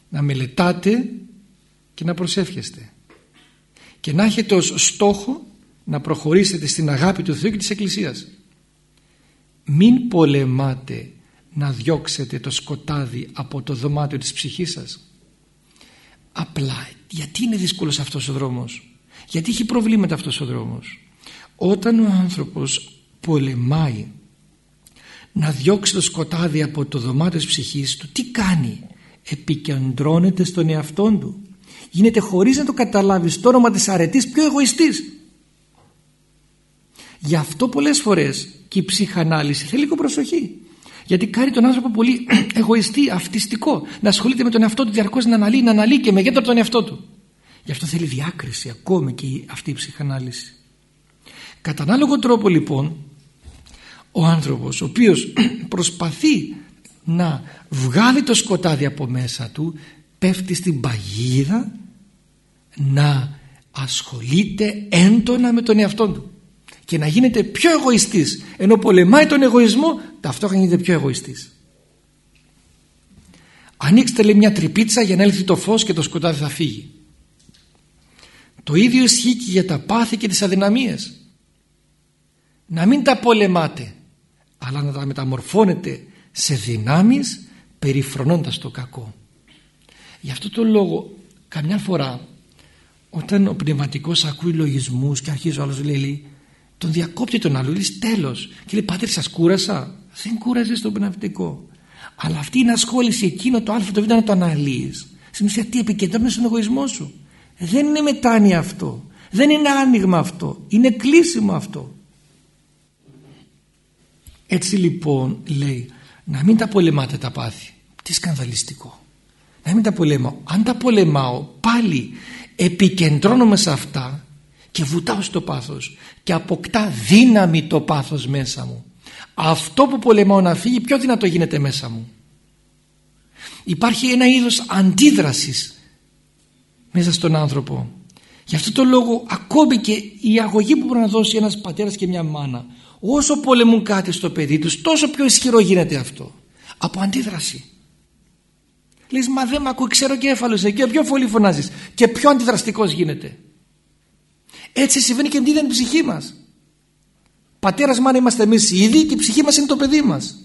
Να μελετάτε και να προσεύχεστε. Και να έχετε ως στόχο να προχωρήσετε στην αγάπη του Θεού και της Εκκλησίας. Μην πολεμάτε να διώξετε το σκοτάδι από το δωμάτιο της ψυχής σας. Απλά γιατί είναι δύσκολος αυτός ο δρόμος; Γιατί έχει προβλήματα αυτός ο δρόμος; Όταν ο άνθρωπος πολεμάει να διώξει το σκοτάδι από το δωμάτιο της ψυχής του τι κάνει; Επικεντρώνεται στον εαυτό του. Γίνεται χωρίς να το καταλάβεις στο όνομα της αρετής πιο εγωιστής. Γι' αυτό πολλές φορές και η ψυχανάλυση θέλει λίγο προσοχή γιατί κάνει τον άνθρωπο πολύ (clears throat) εγωιστή, αυτιστικό. Να ασχολείται με τον εαυτό του διαρκώς να αναλύει, να αναλύει και μεγέθυνο τον εαυτό του. Γι' αυτό θέλει διάκριση ακόμη και αυτή η ψυχανάλυση. Κατά ανάλογο τρόπο λοιπόν ο άνθρωπος ο οποίος (clears throat) προσπαθεί να βγάλει το σκοτάδι από μέσα του πέφτει στην παγίδα να ασχολείται έντονα με τον εαυτό του και να γίνεται πιο εγωιστής ενώ πολεμάει τον εγωισμό ταυτόχρονα γίνεται πιο εγωιστής. Ανοίξτε λέει μια τρυπίτσα για να έλθει το φως και το σκοτάδι θα φύγει. Το ίδιο ισχύει και για τα πάθη και τις αδυναμίες. Να μην τα πολεμάτε αλλά να τα μεταμορφώνετε σε δυνάμεις περιφρονώντας το κακό. Γι' αυτό το λόγο καμιά φορά όταν ο πνευματικός ακούει λογισμούς και αρχίζει ο άλλος λέει τον διακόπτει τον άλλο, λέει τέλος. Και λέει πάτερ σας κούρασα δεν κούραζες τον πνευματικό αλλά αυτή είναι ασχόληση εκείνο το α το β να το αναλύεις. Στην ουσία τι επικεντρώνεις στον εγωισμό σου. Δεν είναι μετάνοια αυτό. Δεν είναι άνοιγμα αυτό. Είναι κλείσιμο αυτό. Έτσι λοιπόν λέει να μην τα πολεμάτε τα πάθη. Τι σκανδαλιστικό. Να μην τα πολεμάω αν τα πολεμάω πάλι επικεντρώνομαι σε αυτά και βουτάω στο πάθος και αποκτά δύναμη το πάθος μέσα μου. Αυτό που πολεμάω να φύγει πιο δυνατό γίνεται μέσα μου. Υπάρχει ένα είδος αντίδρασης μέσα στον άνθρωπο. Γι' αυτό το λόγο ακόμη και η αγωγή που μπορεί να δώσει ένας πατέρας και μια μάνα όσο πολεμούν κάτι στο παιδί τους τόσο πιο ισχυρό γίνεται αυτό. Από αντίδραση. Λες μα δεν μ' ακούει ξέρω κέφαλος εκεί πιο πολύ φωνάζεις και πιο αντιδραστικός γίνεται έτσι συμβαίνει και με την ψυχή μας. Πατέρας μάνα είμαστε εμείς ήδη και η ψυχή μας είναι το παιδί μας.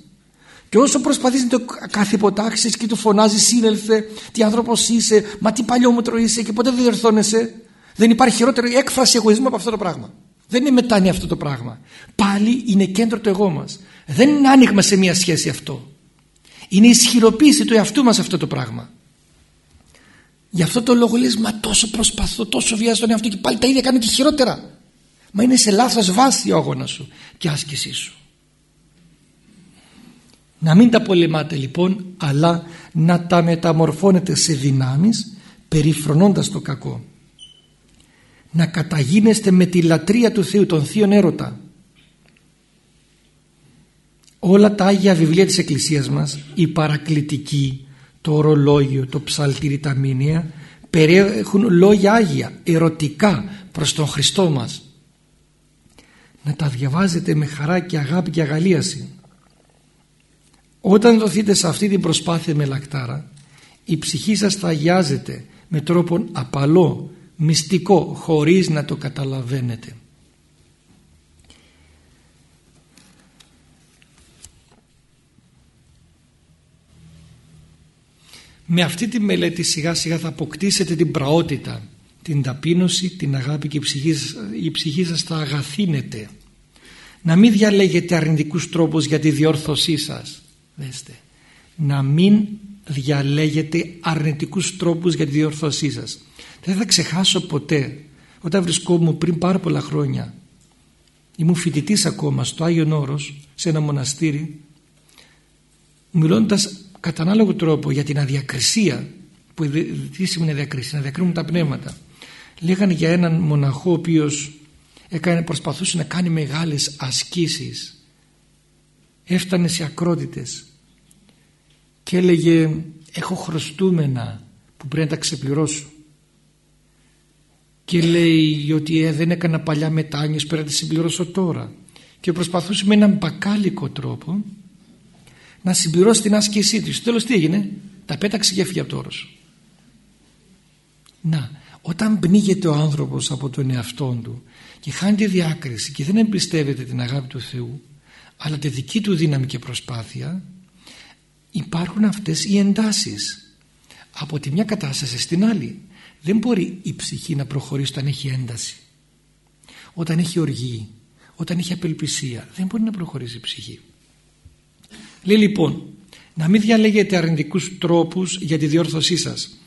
Και όσο προσπαθείς να το καθυποτάξεις και του φωνάζεις σύνελθε τι άνθρωπος είσαι μα τι παλιόμετρο είσαι και ποτέ δεν διορθώνεσαι δεν υπάρχει χειρότερη έκφραση εγωισμού από αυτό το πράγμα. Δεν είναι μετάνοια αυτό το πράγμα. Πάλι είναι κέντρο το εγώ μας. Δεν είναι άνοιγμα σε μια σχέση αυτό. Είναι ισχυροποίηση του εαυτού μας αυτό το πράγμα γι' αυτό το λόγο λες μα τόσο προσπαθώ τόσο βιάζω τον εαυτό και πάλι τα ίδια κάνω και χειρότερα μα είναι σε λάθος βάση ο αγώνας σου και άσκησή σου. Να μην τα πολεμάτε λοιπόν αλλά να τα μεταμορφώνετε σε δυνάμεις περιφρονώντας το κακό. Να καταγίνεστε με τη λατρεία του Θεού τον Θείον Έρωτα. Όλα τα Άγια Βιβλία της Εκκλησίας μας η παρακλητική το ορολόγιο, το ψαλτήρι, τα μήνυα περιέχουν λόγια Άγια ερωτικά προς τον Χριστό μας. Να τα διαβάζετε με χαρά και αγάπη και αγαλίαση. Όταν δοθείτε σε αυτή την προσπάθεια με λακτάρα η ψυχή σας θα αγιάζεται με τρόπον απαλό, μυστικό χωρίς να το καταλαβαίνετε με αυτή τη μελέτη σιγά σιγά θα αποκτήσετε την πραότητα την ταπείνωση, την αγάπη και η ψυχή, η ψυχή σας θα αγαθύνεται. Να μην διαλέγετε αρνητικούς τρόπους για τη διόρθωσή σας. Δέστε. Να μην διαλέγετε αρνητικούς τρόπους για τη διόρθωσή σας. Δεν θα ξεχάσω ποτέ όταν βρισκόμουν πριν πάρα πολλά χρόνια ήμουν φοιτητής ακόμα στο Άγιον Όρος σε ένα μοναστήρι μιλώντας κατά ανάλογο τρόπο για την αδιακρισία που τι σημαίνει αδιακρισία, να διακρίνουν τα πνεύματα. Λέγανε για έναν μοναχό ο οποίος έκανε, προσπαθούσε να κάνει μεγάλες ασκήσεις έφτανε σε ακρότητες και έλεγε έχω χρωστούμενα που πρέπει να τα ξεπληρώσω και λέει ότι ε, δεν έκανα παλιά μετάνοιες πρέπει να τα συμπληρώσω τώρα και προσπαθούσε με έναν μπακάλικο τρόπο να συμπληρώσει την άσκησή του. Στο τέλος τι έγινε, τα πέταξε και έφυγε από το όρος. Να, όταν πνίγεται ο άνθρωπος από τον εαυτό του και χάνει τη διάκριση και δεν εμπιστεύεται την αγάπη του Θεού αλλά τη δική του δύναμη και προσπάθεια υπάρχουν αυτές οι εντάσεις. Από τη μια κατάσταση στην άλλη. Δεν μπορεί η ψυχή να προχωρήσει όταν έχει ένταση. Όταν έχει οργή. Όταν έχει απελπισία. Δεν μπορεί να προχωρήσει η ψυχή Λέει λοιπόν να μην διαλέγετε αρνητικούς τρόπους για τη διόρθωσή σας.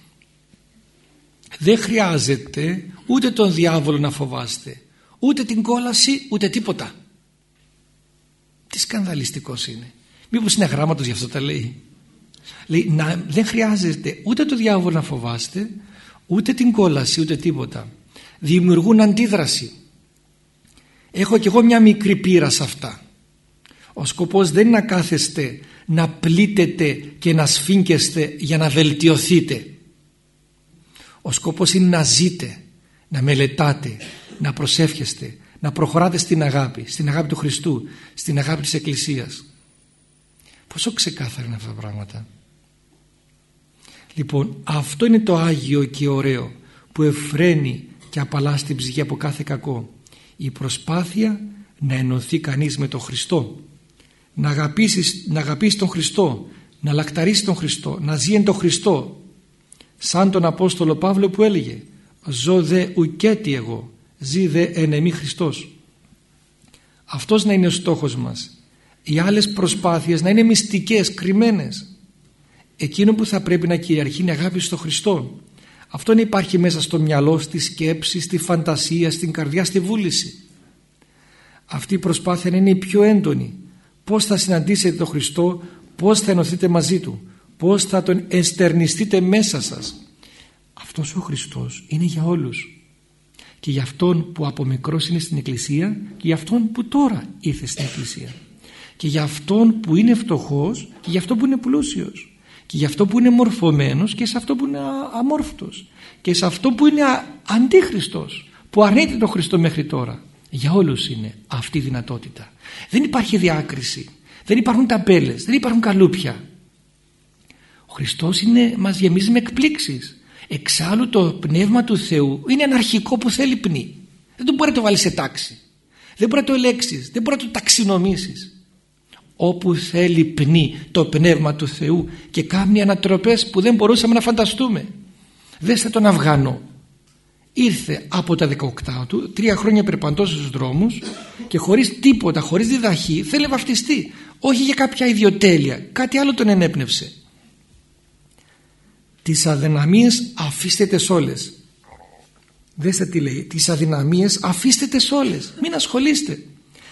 Δεν χρειάζεται ούτε τον διάβολο να φοβάστε ούτε την κόλαση ούτε τίποτα. Τι σκανδαλιστικός είναι. Μήπως είναι γράμματος γι' αυτό τα λέει. Λέει να, δεν χρειάζεται ούτε τον διάβολο να φοβάστε ούτε την κόλαση ούτε τίποτα δημιουργούν αντίδραση έχω κι εγώ μια μικρή πείρα σε αυτά ο σκοπός δεν είναι να κάθεστε να πλήτετε και να σφίγγεστε για να βελτιωθείτε. Ο σκοπός είναι να ζείτε να μελετάτε να προσεύχεστε να προχωράτε στην αγάπη στην αγάπη του Χριστού στην αγάπη της Εκκλησίας. Πόσο ξεκάθαρα είναι αυτά τα πράγματα. Λοιπόν αυτό είναι το Άγιο και ωραίο που εφραίνει και απαλλάσσει την ψυχή από κάθε κακό. Η προσπάθεια να ενωθεί κανείς με τον Χριστό να αγαπήσεις, να αγαπήσεις τον Χριστό να λακταρίσεις τον Χριστό να ζει εν τον Χριστό. Σαν τον Απόστολο Παύλο που έλεγε ζω δε ουκέτι εγώ ζει δε εν εμή Χριστός αυτός να είναι ο στόχος μας. Οι άλλες προσπάθειες να είναι μυστικές, κρυμμένες. Εκείνο που θα πρέπει να κυριαρχεί είναι αγάπη στο Χριστό. Αυτό είναι υπάρχει μέσα στο μυαλό, στη σκέψη, στη φαντασία, στην καρδιά, στη βούληση. Αυτή η προσπάθεια είναι η πιο έντονη πώς θα συναντήσετε τον Χριστό πώς θα ενωθείτε μαζί Του πώς θα Τον εστερνιστείτε μέσα σας. Αυτός ο Χριστός είναι για όλους. Και για αυτόν που από μικρός είναι στην Εκκλησία και για αυτόν που τώρα ήρθε στην Εκκλησία. Και για αυτόν που είναι φτωχός και για αυτόν που είναι πλούσιος. Και για αυτό που είναι μορφωμένος και σε αυτό που είναι αμόρφωτος. Και σε αυτό που είναι αντίχριστος που αρνείται τον Χριστό μέχρι τώρα για όλους είναι αυτή η δυνατότητα. Δεν υπάρχει διάκριση. Δεν υπάρχουν ταμπέλες. Δεν υπάρχουν καλούπια. Ο Χριστός είναι, μας γεμίζει με εκπλήξεις. Εξάλλου το πνεύμα του Θεού είναι ένα αρχικό που θέλει πνί. Δεν το μπορεί να το βάλεις σε τάξη. Δεν μπορεί να το ελέξεις δεν μπορεί να το ταξινομήσεις. Όπου θέλει πνί το πνεύμα του Θεού και κάνει ανατροπές που δεν μπορούσαμε να φανταστούμε. Δέστε τον Αφγανό ήρθε από τα 18 του τρία χρόνια περπαντός στους δρόμους και χωρίς τίποτα, χωρίς διδαχή θέλει βαφτιστεί. Όχι για κάποια ιδιοτέλεια κάτι άλλο τον ενέπνευσε. Τις αδυναμίες αφήστε τες όλες δέστε τι λέει τις αδυναμίες αφήστε τες όλες μην ασχολείστε.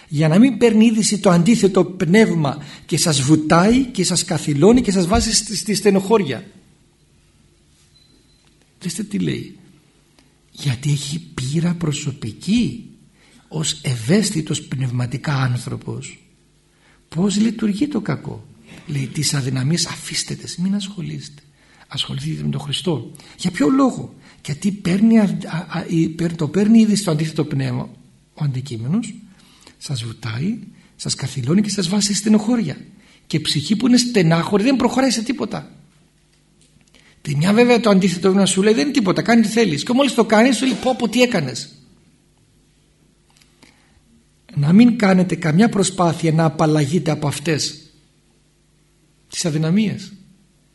Για να μην παίρνει είδηση το αντίθετο πνεύμα και σας βουτάει και σας καθυλώνει και σας βάζει στη στενοχώρια. Δέστε τι λέει γιατί έχει πείρα προσωπική ως ευαίσθητος πνευματικά άνθρωπος. Πως λειτουργεί το κακό. Λέει τις αδυναμίες αφήστε τες μην ασχολείστε. Ασχοληθείτε με τον Χριστό. Για ποιο λόγο; Γιατί παίρνει, α, α, το παίρνει ήδη στο αντίθετο πνεύμα ο αντικείμενος σας βουτάει, σας καθυλώνει και σας βάζει στενοχώρια και ψυχή που είναι στενάχωρη δεν προχωράει σε τίποτα Τη μια βέβαια το αντίθετο να σου λέει δεν είναι τίποτα, κάνει τι θέλεις. Και μόλις το κάνεις σου λέει πω πω τι έκανες να μην κάνετε καμιά προσπάθεια να απαλλαγείτε από αυτές τις αδυναμίες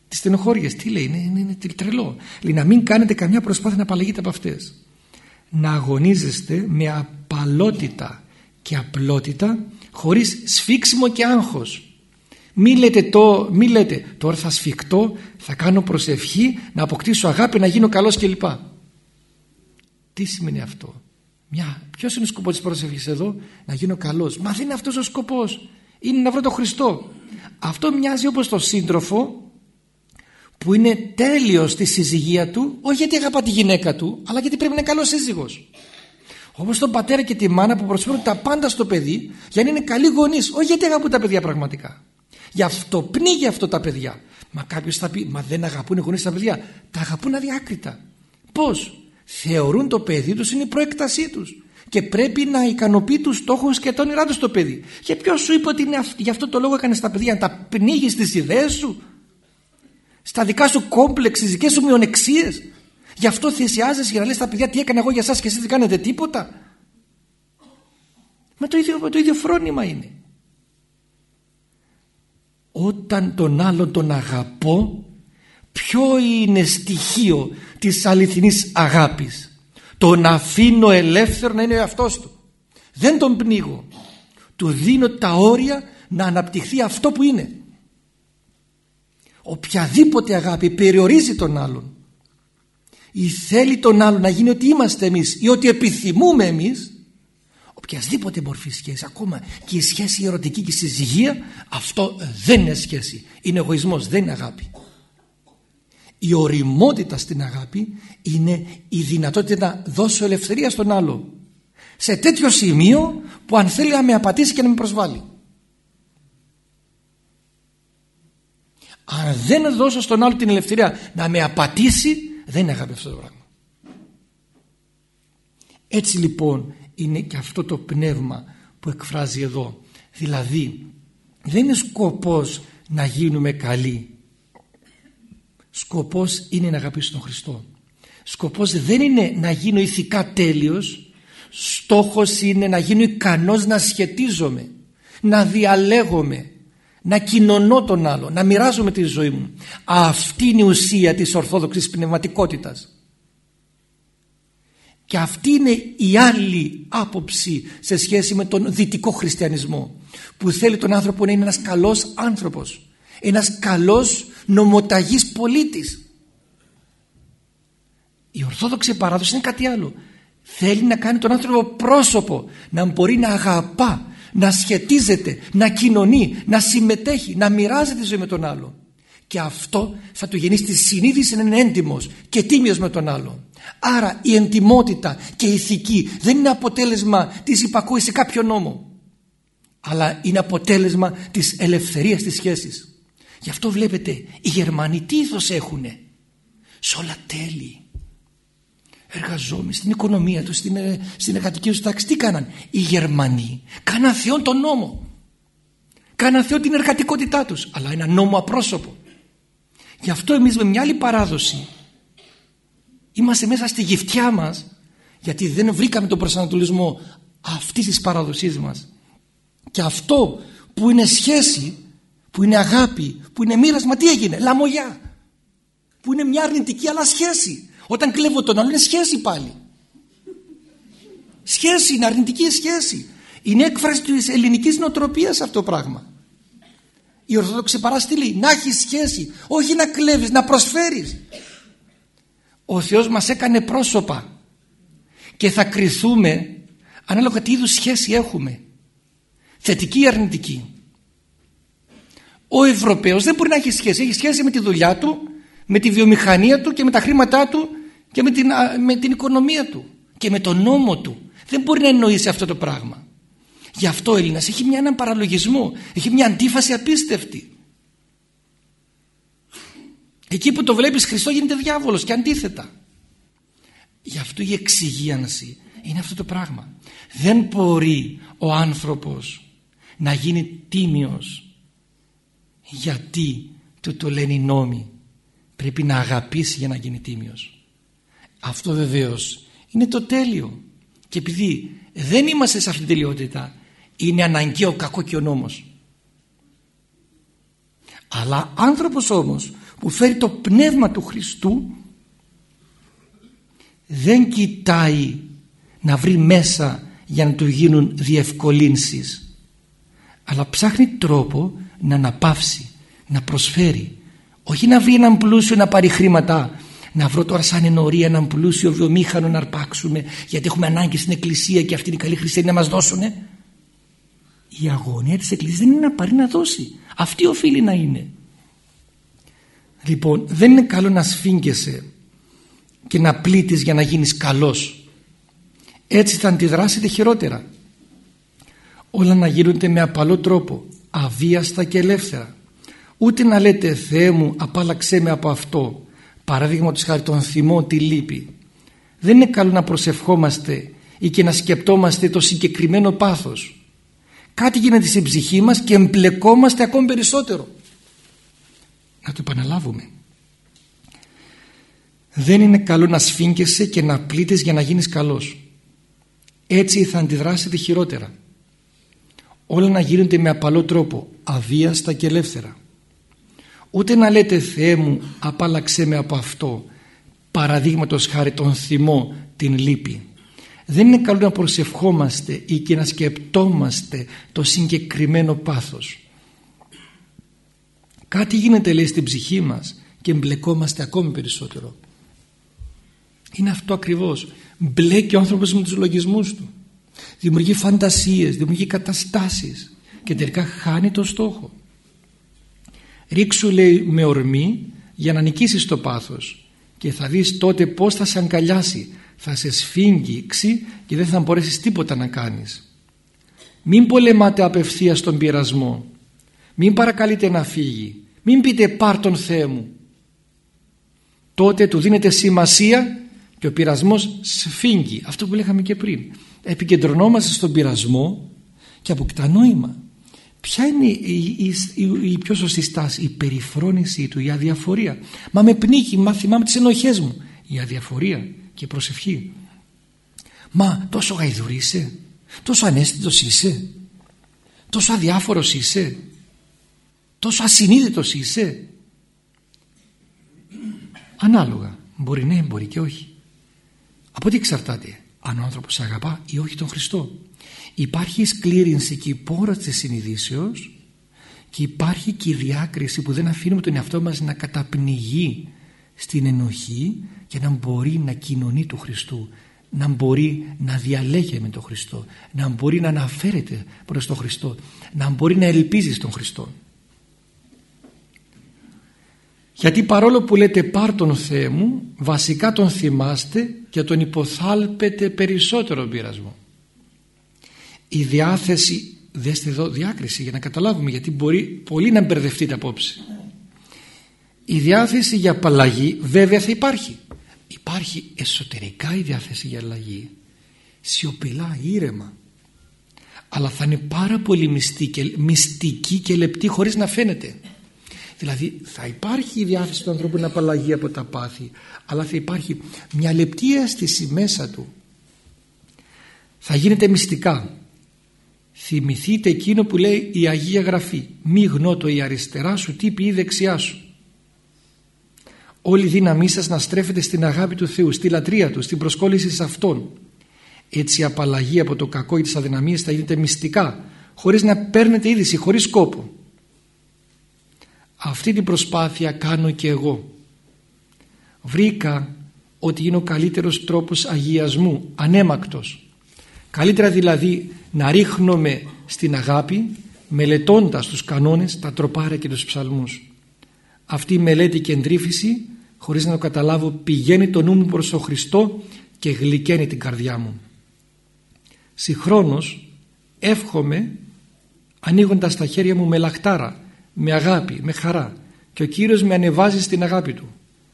τις στενοχώριες. Τι λέει είναι, είναι, είναι τρελό. Λέει να μην κάνετε καμιά προσπάθεια να απαλλαγείτε από αυτές. Να αγωνίζεστε με απαλότητα και απλότητα χωρίς σφίξιμο και άγχος μη λέτε, το, μη λέτε τώρα θα σφιχτώ, θα κάνω προσευχή, να αποκτήσω αγάπη, να γίνω καλός κλπ. Τι σημαίνει αυτό; Μια, ποιος είναι ο σκοπός της προσευχής εδώ, να γίνω καλός. Μα δεν είναι αυτός ο σκοπός. Είναι να βρω τον Χριστό. Αυτό μοιάζει όπως το σύντροφο που είναι τέλειος στη συζυγία του, όχι γιατί αγαπά τη γυναίκα του, αλλά γιατί πρέπει να είναι καλός σύζυγος. Όπως τον πατέρα και τη μάνα που προσφέρουν τα πάντα στο παιδί για να είναι καλοί γονείς, όχι γιατί αγαπούν τα παιδιά πραγματικά. Γι' αυτό πνίγει αυτό τα παιδιά. Μα κάποιος θα πει, Μα δεν αγαπούν οι γονείς τα παιδιά. Τα αγαπούν αδιάκριτα. Πώς, θεωρούν το παιδί τους είναι η προέκτασή τους. Και πρέπει να ικανοποιεί τους στόχους και τα όνειρά τους το παιδί. Και ποιος σου είπε ότι είναι γι' αυτό το λόγο έκανες τα παιδιά, να τα πνίγεις στι ιδέες σου, στα δικά σου κόμπλεξ, στις δικές σου μειονεξίες. Γι' αυτό θυσιάζεσαι για να λες τα παιδιά τι έκανα εγώ για εσάς και εσείς δεν κάνετε τίποτα. Μα το ίδιο, το ίδιο φρόνημα είναι όταν τον άλλον τον αγαπώ ποιο είναι στοιχείο της αληθινής αγάπης; Τον αφήνω ελεύθερο να είναι ο εαυτός του. Δεν τον πνίγω. Του δίνω τα όρια να αναπτυχθεί αυτό που είναι. Οποιαδήποτε αγάπη περιορίζει τον άλλον ή θέλει τον άλλον να γίνει ότι είμαστε εμείς ή ότι επιθυμούμε εμείς οποιασδήποτε μορφή σχέση ακόμα και η σχέση ερωτική και η συζυγία αυτό δεν είναι σχέση. Είναι εγωισμός δεν είναι αγάπη. Η οριμότητα στην αγάπη είναι η δυνατότητα να δώσω ελευθερία στον άλλο σε τέτοιο σημείο που αν θέλει να με απατήσει και να με προσβάλλει. Αν δεν δώσω στον άλλο την ελευθερία να με απατήσει δεν είναι αγάπη αυτό το πράγμα. Έτσι λοιπόν είναι και αυτό το πνεύμα που εκφράζει εδώ. Δηλαδή δεν είναι σκοπός να γίνουμε καλοί. Σκοπός είναι να αγαπήσω τον Χριστό. Σκοπός δεν είναι να γίνω ηθικά τέλειος. Στόχος είναι να γίνω ικανός να σχετίζομαι να διαλέγομαι να κοινωνώ τον άλλο να μοιράζομαι τη ζωή μου. Αυτή είναι η ουσία της ορθόδοξης πνευματικότητας και αυτή είναι η άλλη άποψη σε σχέση με τον δυτικό χριστιανισμό που θέλει τον άνθρωπο να είναι ένας καλός άνθρωπος ένας καλός νομοταγής πολίτης. Η ορθόδοξη παράδοση είναι κάτι άλλο. Θέλει να κάνει τον άνθρωπο πρόσωπο να μπορεί να αγαπά να σχετίζεται, να κοινωνεί να συμμετέχει, να μοιράζεται τη ζωή με τον άλλο και αυτό θα του γεννήσει τη συνείδηση να είναι έντιμος και τίμιος με τον άλλο. Άρα η εντιμότητα και η ηθική δεν είναι αποτέλεσμα της υπακούης σε κάποιο νόμο αλλά είναι αποτέλεσμα της ελευθερίας της σχέσης. Γι' αυτό βλέπετε οι Γερμανοί τι ήθος έχουνε; Σε όλα τέλη. Εργαζόμενοι στην οικονομία τους στην, ε, στην εργατική τους τάξη. Τι κάναν; Οι Γερμανοί κάναν θεόν τον νόμο. Κάναν θεό την εργατικότητά τους. Αλλά ένα νόμο απρόσωπο γι' αυτό εμείς με μια άλλη παράδοση είμαστε μέσα στη γυφτιά μας γιατί δεν βρήκαμε τον προσανατολισμό αυτής της παραδοσής μας. Και αυτό που είναι σχέση που είναι αγάπη που είναι μοίρασμα τι έγινε λαμογιά. Που είναι μια αρνητική αλλά σχέση. Όταν κλέβω τον άλλο είναι σχέση πάλι. Σχέση είναι αρνητική σχέση. Είναι έκφραση της ελληνικής νοοτροπίας αυτό το πράγμα η Ορθόδοξη παραστηλή να έχεις σχέση. Όχι να κλέβεις να προσφέρεις. Ο Θεός μας έκανε πρόσωπα. Και θα κριθούμε ανάλογα τι είδους σχέση έχουμε. Θετική ή αρνητική. Ο Ευρωπαίος δεν μπορεί να έχει σχέση. Έχει σχέση με τη δουλειά του με τη βιομηχανία του και με τα χρήματά του και με την, με την οικονομία του και με τον νόμο του. Δεν μπορεί να εννοήσει αυτό το πράγμα γι' αυτό ο Έλληνας έχει μια, έναν παραλογισμό έχει μια αντίφαση απίστευτη Εκεί που το βλέπεις Χριστό γίνεται διάβολος και αντίθετα. Γι' αυτό η εξυγίανση είναι αυτό το πράγμα. Δεν μπορεί ο άνθρωπος να γίνει τίμιος γιατί του το λένε οι νόμοι. Πρέπει να αγαπήσει για να γίνει τίμιος. Αυτό βεβαίως είναι το τέλειο. Και επειδή δεν είμαστε σε αυτήν την τελειότητα είναι αναγκαίο κακό και ο νόμος. Αλλά άνθρωπος όμως που φέρει το πνεύμα του Χριστού δεν κοιτάει να βρει μέσα για να του γίνουν διευκολύνσεις αλλά ψάχνει τρόπο να αναπαύσει, να προσφέρει όχι να βρει έναν πλούσιο να πάρει χρήματα να βρω τώρα σαν ενορία έναν πλούσιο βιομήχανο να αρπάξουμε γιατί έχουμε ανάγκη στην εκκλησία και αυτοί είναι οι καλοί χριστιανοί να μας δώσουν η αγωνία της εκκλησίας δεν είναι να πάρει να δώσει αυτή οφείλει να είναι Λοιπόν δεν είναι καλό να σφίγγεσαι και να πλήττεις για να γίνεις καλός. Έτσι θα αντιδράσετε χειρότερα. Όλα να γίνονται με απαλό τρόπο, αβίαστα και ελεύθερα. Ούτε να λέτε Θεέ μου απάλαξέ με από αυτό. Παράδειγμα της χάρη τον θυμό, τη λύπη. Δεν είναι καλό να προσευχόμαστε ή και να σκεπτόμαστε το συγκεκριμένο πάθος. Κάτι γίνεται στην ψυχή μας και εμπλεκόμαστε ακόμη περισσότερο. Να το επαναλάβουμε. Δεν είναι καλό να σφίγγεσαι και να πλήττεις για να γίνεις καλός. Έτσι θα αντιδράσετε χειρότερα. Όλα να γίνονται με απαλό τρόπο αβίαστα και ελεύθερα. Ούτε να λέτε Θεέ μου απάλαξέ με από αυτό παραδείγματος χάρη τον θυμό την λύπη δεν είναι καλό να προσευχόμαστε ή και να σκεπτόμαστε το συγκεκριμένο πάθος Κάτι γίνεται λέει στην ψυχή μας και μπλεκόμαστε ακόμη περισσότερο. Είναι αυτό ακριβώς. Μπλέκει ο άνθρωπος με τους λογισμούς του. Δημιουργεί φαντασίες, δημιουργεί καταστάσεις και τελικά χάνει το στόχο. Ρίξου λέει με ορμή για να νικήσεις το πάθος και θα δεις τότε πως θα σε αγκαλιάσει. Θα σε σφίγγιξει και δεν θα μπορέσεις τίποτα να κάνεις. Μην πολεμάτε απευθείας στον πειρασμό. Μην παρακαλείτε να φύγει. Μην πείτε πάρ τον Θεέ μου τότε του δίνεται σημασία και ο πειρασμός σφίγγει. Αυτό που λέγαμε και πριν. Επικεντρωνόμαστε στον πειρασμό και αποκτά νόημα ποια είναι η, η, η, η πιο σωστή στάση η περιφρόνηση του η αδιαφορία. Μα με πνίγει μα θυμάμαι τις ενοχές μου. Η αδιαφορία και η προσευχή. Μα τόσο γαϊδουρή είσαι τόσο ανέστητος είσαι τόσο αδιάφορος είσαι τόσο ασυνείδητος είσαι. Ανάλογα μπορεί ναι μπορεί και όχι. Από τι εξαρτάται αν ο άνθρωπος αγαπά ή όχι τον Χριστό υπάρχει η σκλήρινση και η πόρα της συνειδήσεως και υπάρχει και η διάκριση που δεν αφήνουμε τον εαυτό μας να καταπνιγεί στην ενοχή και να μπορεί να κοινωνεί του Χριστού να μπορεί να διαλέγει με τον Χριστό να μπορεί να αναφέρεται προς τον Χριστό να μπορεί να ελπίζει στον Χριστό. Γιατί παρόλο που λέτε πάρ τον Θεέ μου βασικά τον θυμάστε και τον υποθάλπετε περισσότερο πειρασμό η διάθεση δέστε εδώ διάκριση για να καταλάβουμε γιατί μπορεί πολύ να μπερδευτείτε απόψε η διάθεση για απαλλαγή βέβαια θα υπάρχει. Υπάρχει εσωτερικά η διάθεση για αλλαγή. Σιωπηλά, ήρεμα. Αλλά θα είναι πάρα πολύ μυστική, μυστική και λεπτή χωρίς να φαίνεται. Δηλαδή θα υπάρχει η διάθεση του ανθρώπου να απαλλαγεί από τα πάθη αλλά θα υπάρχει μια λεπτή αίσθηση μέσα του. Θα γίνεται μυστικά θυμηθείτε εκείνο που λέει η Αγία Γραφή. Μη γνώτο η αριστερά σου τι πει η δεξιά σου όλη η δύναμή σας να στρέφετε στην αγάπη του Θεού στη λατρεία Του, στην προσκόλληση σε Αυτόν. Έτσι η απαλλαγή από το κακό ή τις αδυναμίες θα γίνεται μυστικά χωρίς να παίρνετε είδηση, χωρίς σκόπο. Αυτή την προσπάθεια κάνω και εγώ. Βρήκα ότι είναι ο καλύτερος τρόπος αγιασμού ανέμακτος καλύτερα δηλαδή να ρίχνουμε στην αγάπη μελετώντας τους κανόνες, τα τροπάρια και τους ψαλμούς. Αυτή η μελέτη και εντρίφηση χωρίς να το καταλάβω πηγαίνει το νου μου προς τον Χριστό και γλυκαίνει την καρδιά μου. Συγχρόνως εύχομαι ανοίγοντας τα χέρια μου με λαχτάρα με αγάπη, με χαρά και ο Κύριος με ανεβάζει στην αγάπη Του.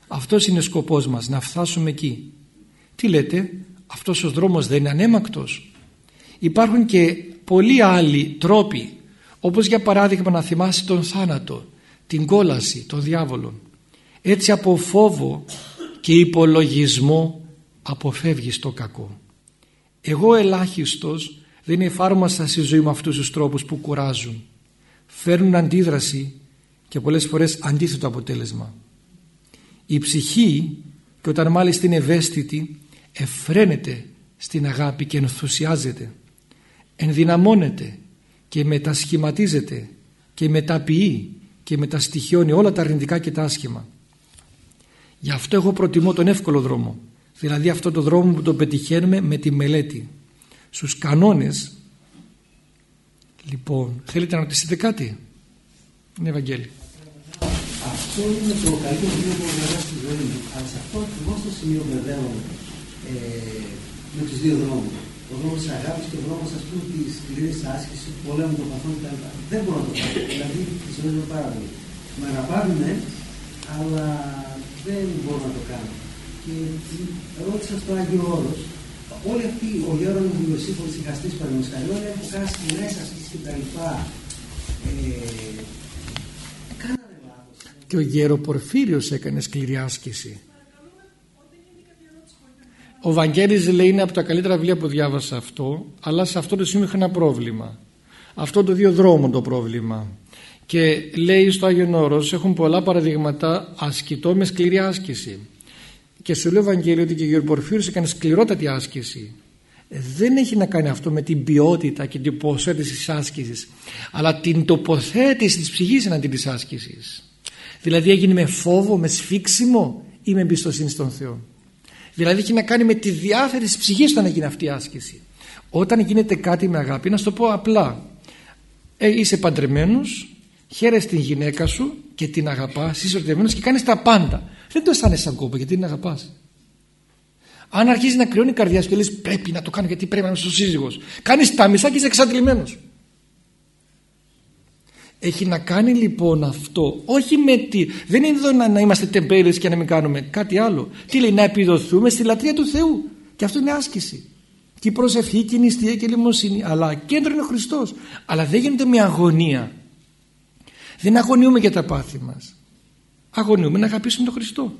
Αυτός είναι ο σκοπός μας να φτάσουμε εκεί. Τι λέτε αυτός ο δρόμος δεν είναι ανέμακτος; Υπάρχουν και πολλοί άλλοι τρόποι όπως για παράδειγμα να θυμάσαι τον θάνατο την κόλαση των διάβολων έτσι από φόβο και υπολογισμό αποφεύγεις το κακό. Εγώ ελάχιστος δεν εφάρμοσα στη ζωή μου αυτούς τους τρόπους που κουράζουν. Φέρνουν αντίδραση και πολλές φορές αντίθετο αποτέλεσμα. Η ψυχή και όταν μάλιστα είναι ευαίσθητη εφραίνεται στην αγάπη και ενθουσιάζεται ενδυναμώνεται και μετασχηματίζεται και μεταποιεί και μεταστοιχιώνει όλα τα αρνητικά και τα άσχημα. Γι' αυτό εγώ προτιμώ τον εύκολο δρόμο δηλαδή αυτό το δρόμο που τον πετυχαίνουμε με τη μελέτη. Στους κανόνες λοιπόν θέλετε να ρωτήσετε κάτι; Είναι Ευαγγέλη. Αυτό είναι το καλύτερο βίντεο που έχω στη ζωή μου. Αλλά σε αυτό ακριβώς το σημείο μπερδεύομαι ε, με τους δύο δρόμους ο δρόμο της αγάπης και ο δρόμο α πούμε τη σκληρής άσκηση, του πολέμου των παθών κτλ. Δεν μπορώ να το κάνω. Δηλαδή, δυσκολεύομαι πάρα πολύ. Με αγαπάνε, ναι, αλλά δεν μπορώ να το κάνω. Και ρώτησα στο Άγιο Όρος, όλοι αυτοί, ο Γιώργο μου, ο Ιωσήφο, οι χαστή παραδείγματο όλοι έχουν κάνει σκληρέ ασκήσει κτλ. Ε, και ο Γεροπορφύριος έκανε σκληρή άσκηση ο Βαγγέλης λέει είναι από τα καλύτερα βιβλία που διάβασα αυτό αλλά σε αυτό το σημείο είχα ένα πρόβλημα. Αυτό το δύο δρόμων το πρόβλημα και λέει στο Άγιον Όρος έχουν πολλά παραδείγματα ασκητό με σκληρή άσκηση και σου λέει ο Βαγγέλη ότι και ο Γεωπορφύρος έκανε σκληρότατη άσκηση. Δεν έχει να κάνει αυτό με την ποιότητα και την ποσότητα της άσκησης αλλά την τοποθέτηση της ψυχής εναντί της άσκησης. Δηλαδή έγινε με φόβο, με σφίξιμο ή με εμπιστοσύνη στον Θεό Δηλαδή έχει να κάνει με τη διάθεση της ψυχής όταν γίνει αυτή η άσκηση. Όταν γίνεται κάτι με αγάπη, να σου το πω απλά. Ε, είσαι παντρεμένος χαίρεσαι την γυναίκα σου και την αγαπάς είσαι ερωτευμένος και κάνεις τα πάντα δεν το αισθάνεσαι σαν κόπο γιατί την αγαπάς αν αρχίζεις να κρυώνει η καρδιά σου και λες πρέπει να το κάνω γιατί πρέπει να είμαι στο σύζυγος κάνεις τα μισά και είσαι εξαντλημένος έχει να κάνει λοιπόν αυτό όχι με τι δεν είναι εδώ να, να είμαστε τεμπέλες και να μην κάνουμε κάτι άλλο. Τι λέει να επιδοθούμε στη λατρεία του Θεού. Και αυτό είναι άσκηση. Και η προσευχή και η νηστεία και η λιμοσύνη. Αλλά κέντρο είναι ο Χριστός. Αλλά δεν γίνεται με αγωνία. Δεν αγωνιούμε για τα πάθη μας. Αγωνιούμε να αγαπήσουμε τον Χριστό.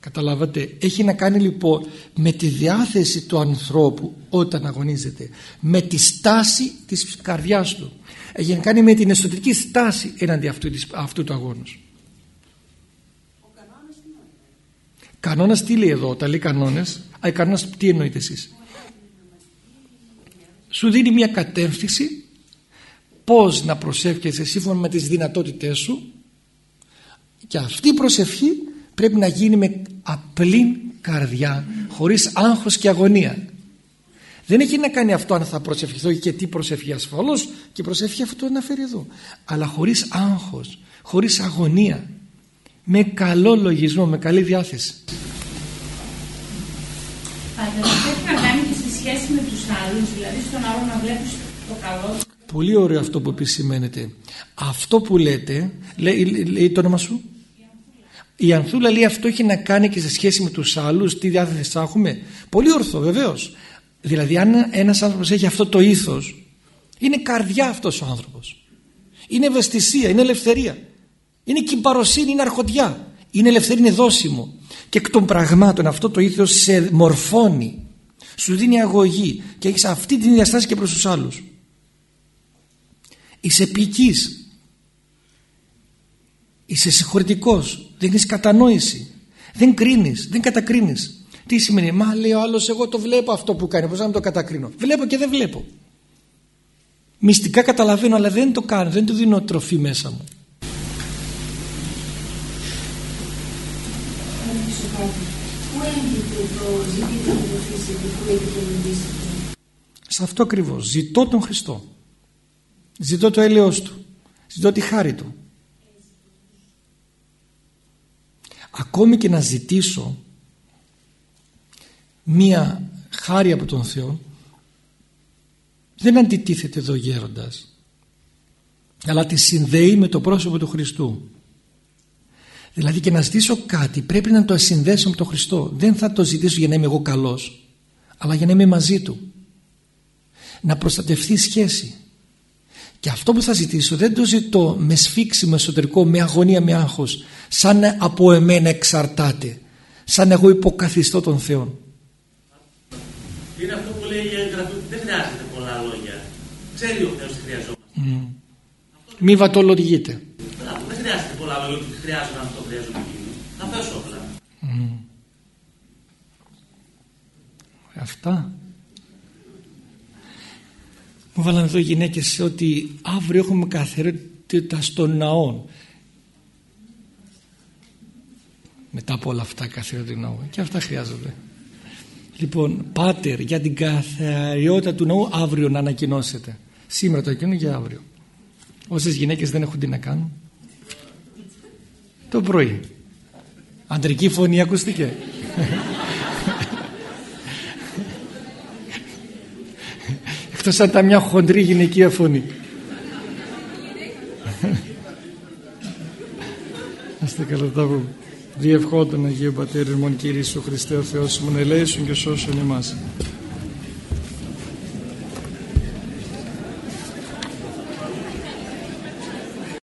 Καταλάβατε έχει να κάνει λοιπόν με τη διάθεση του ανθρώπου όταν αγωνίζεται με τη στάση της καρδιάς του έχει να κάνει με την εσωτερική στάση έναντι αυτού, αυτού του αγώνος Κανόνας τι λέει; Εδώ, όταν λέει κανόνες, α, κανόνας τι εννοείτε εσείς; Σου δίνει μια κατεύθυνση πώς να προσεύχεσαι σύμφωνα με τις δυνατότητές σου και αυτή η προσευχή πρέπει να γίνει με απλή καρδιά χωρίς άγχος και αγωνία δεν έχει να κάνει αυτό αν θα προσευχηθώ και τι προσευχή ασφαλώς και η προσευχή αυτό το αναφέρει εδώ αλλά χωρίς άγχος, χωρίς αγωνία με καλό λογισμό, με καλή διάθεση Πάντα πρέπει να κάνει και στη σχέση με τους άλλους δηλαδή στον άλλο να βλέπεις το καλό Πολύ ωραίο αυτό που επισημαίνεται. Αυτό που λέτε, λέει, λέει το όνομα σου; Η Ανθούλα λέει αυτό έχει να κάνει και σε σχέση με τους άλλους, τι διάθεση θα έχουμε; Πολύ ορθό βεβαίως. Δηλαδή αν ένας άνθρωπος έχει αυτό το ήθος, είναι καρδιά αυτός ο άνθρωπος. Είναι ευαισθησία, είναι ελευθερία. Είναι κυμπαροσύνη, είναι αρχοντιά. Είναι ελευθερία, είναι δόσιμο. Και εκ των πραγμάτων αυτό το ήθος σε μορφώνει. Σου δίνει αγωγή και έχεις αυτή την διαστάση και προς τους άλλους είσαι επικής είσαι συγχωρητικός δεν έχεις κατανόηση δεν κρίνεις, δεν κατακρίνεις τι σημαίνει, μα λέει ο άλλος εγώ το βλέπω αυτό που κάνει πως να το κατακρίνω βλέπω και δεν βλέπω μυστικά καταλαβαίνω αλλά δεν το κάνω δεν του δίνω τροφή μέσα μου σε αυτό ακριβώς ζητώ τον Χριστό Ζητώ το έλεος Του. Ζητώ τη χάρη Του. Ακόμη και να ζητήσω μία χάρη από τον Θεό δεν αντιτίθεται εδώ γέροντας αλλά τη συνδέει με το πρόσωπο του Χριστού. Δηλαδή και να ζητήσω κάτι πρέπει να το συνδέσω με τον Χριστό. Δεν θα το ζητήσω για να είμαι εγώ καλός αλλά για να είμαι μαζί Του. Να προστατευτεί η σχέση και αυτό που θα ζητήσω δεν το ζητώ με σφίξιμο εσωτερικό, με αγωνία, με άγχος, σαν από εμένα εξαρτάται, σαν εγώ υποκαθιστώ τον Θεό. Είναι αυτό που λέει η Γραφή δεν χρειάζεται πολλά λόγια. Ξέρει ο Θεός τι χρειαζόμαστε. Mm. Μη βατολογείτε. Δεν χρειάζεται πολλά λόγια ότι χρειάζομαι αυτό, χρειάζομαι εκείνο. Να θέσω απλά. Mm. Αυτά. Μου βάλανε εδώ γυναίκες ότι αύριο έχουμε καθαρότητα στον ναό. Μετά από όλα αυτά καθαρότητα του ναού. Και αυτά χρειάζονται. Λοιπόν, πάτερ για την καθαριότητα του ναού αύριο να ανακοινώσετε. Σήμερα το εκείνο για αύριο. Όσες γυναίκες δεν έχουν τι να κάνουν. Το πρωί. Αντρική φωνή ακούστηκε. εκτός αν ήταν μια χοντρή γυναικεία φωνή. Άστε καλά τα πούμε. Διευχόταν Αγίου Πατέρι, μον Κύριε Ιησού Χριστέ ο Θεός μου, ελέησον και σώσον εμάς.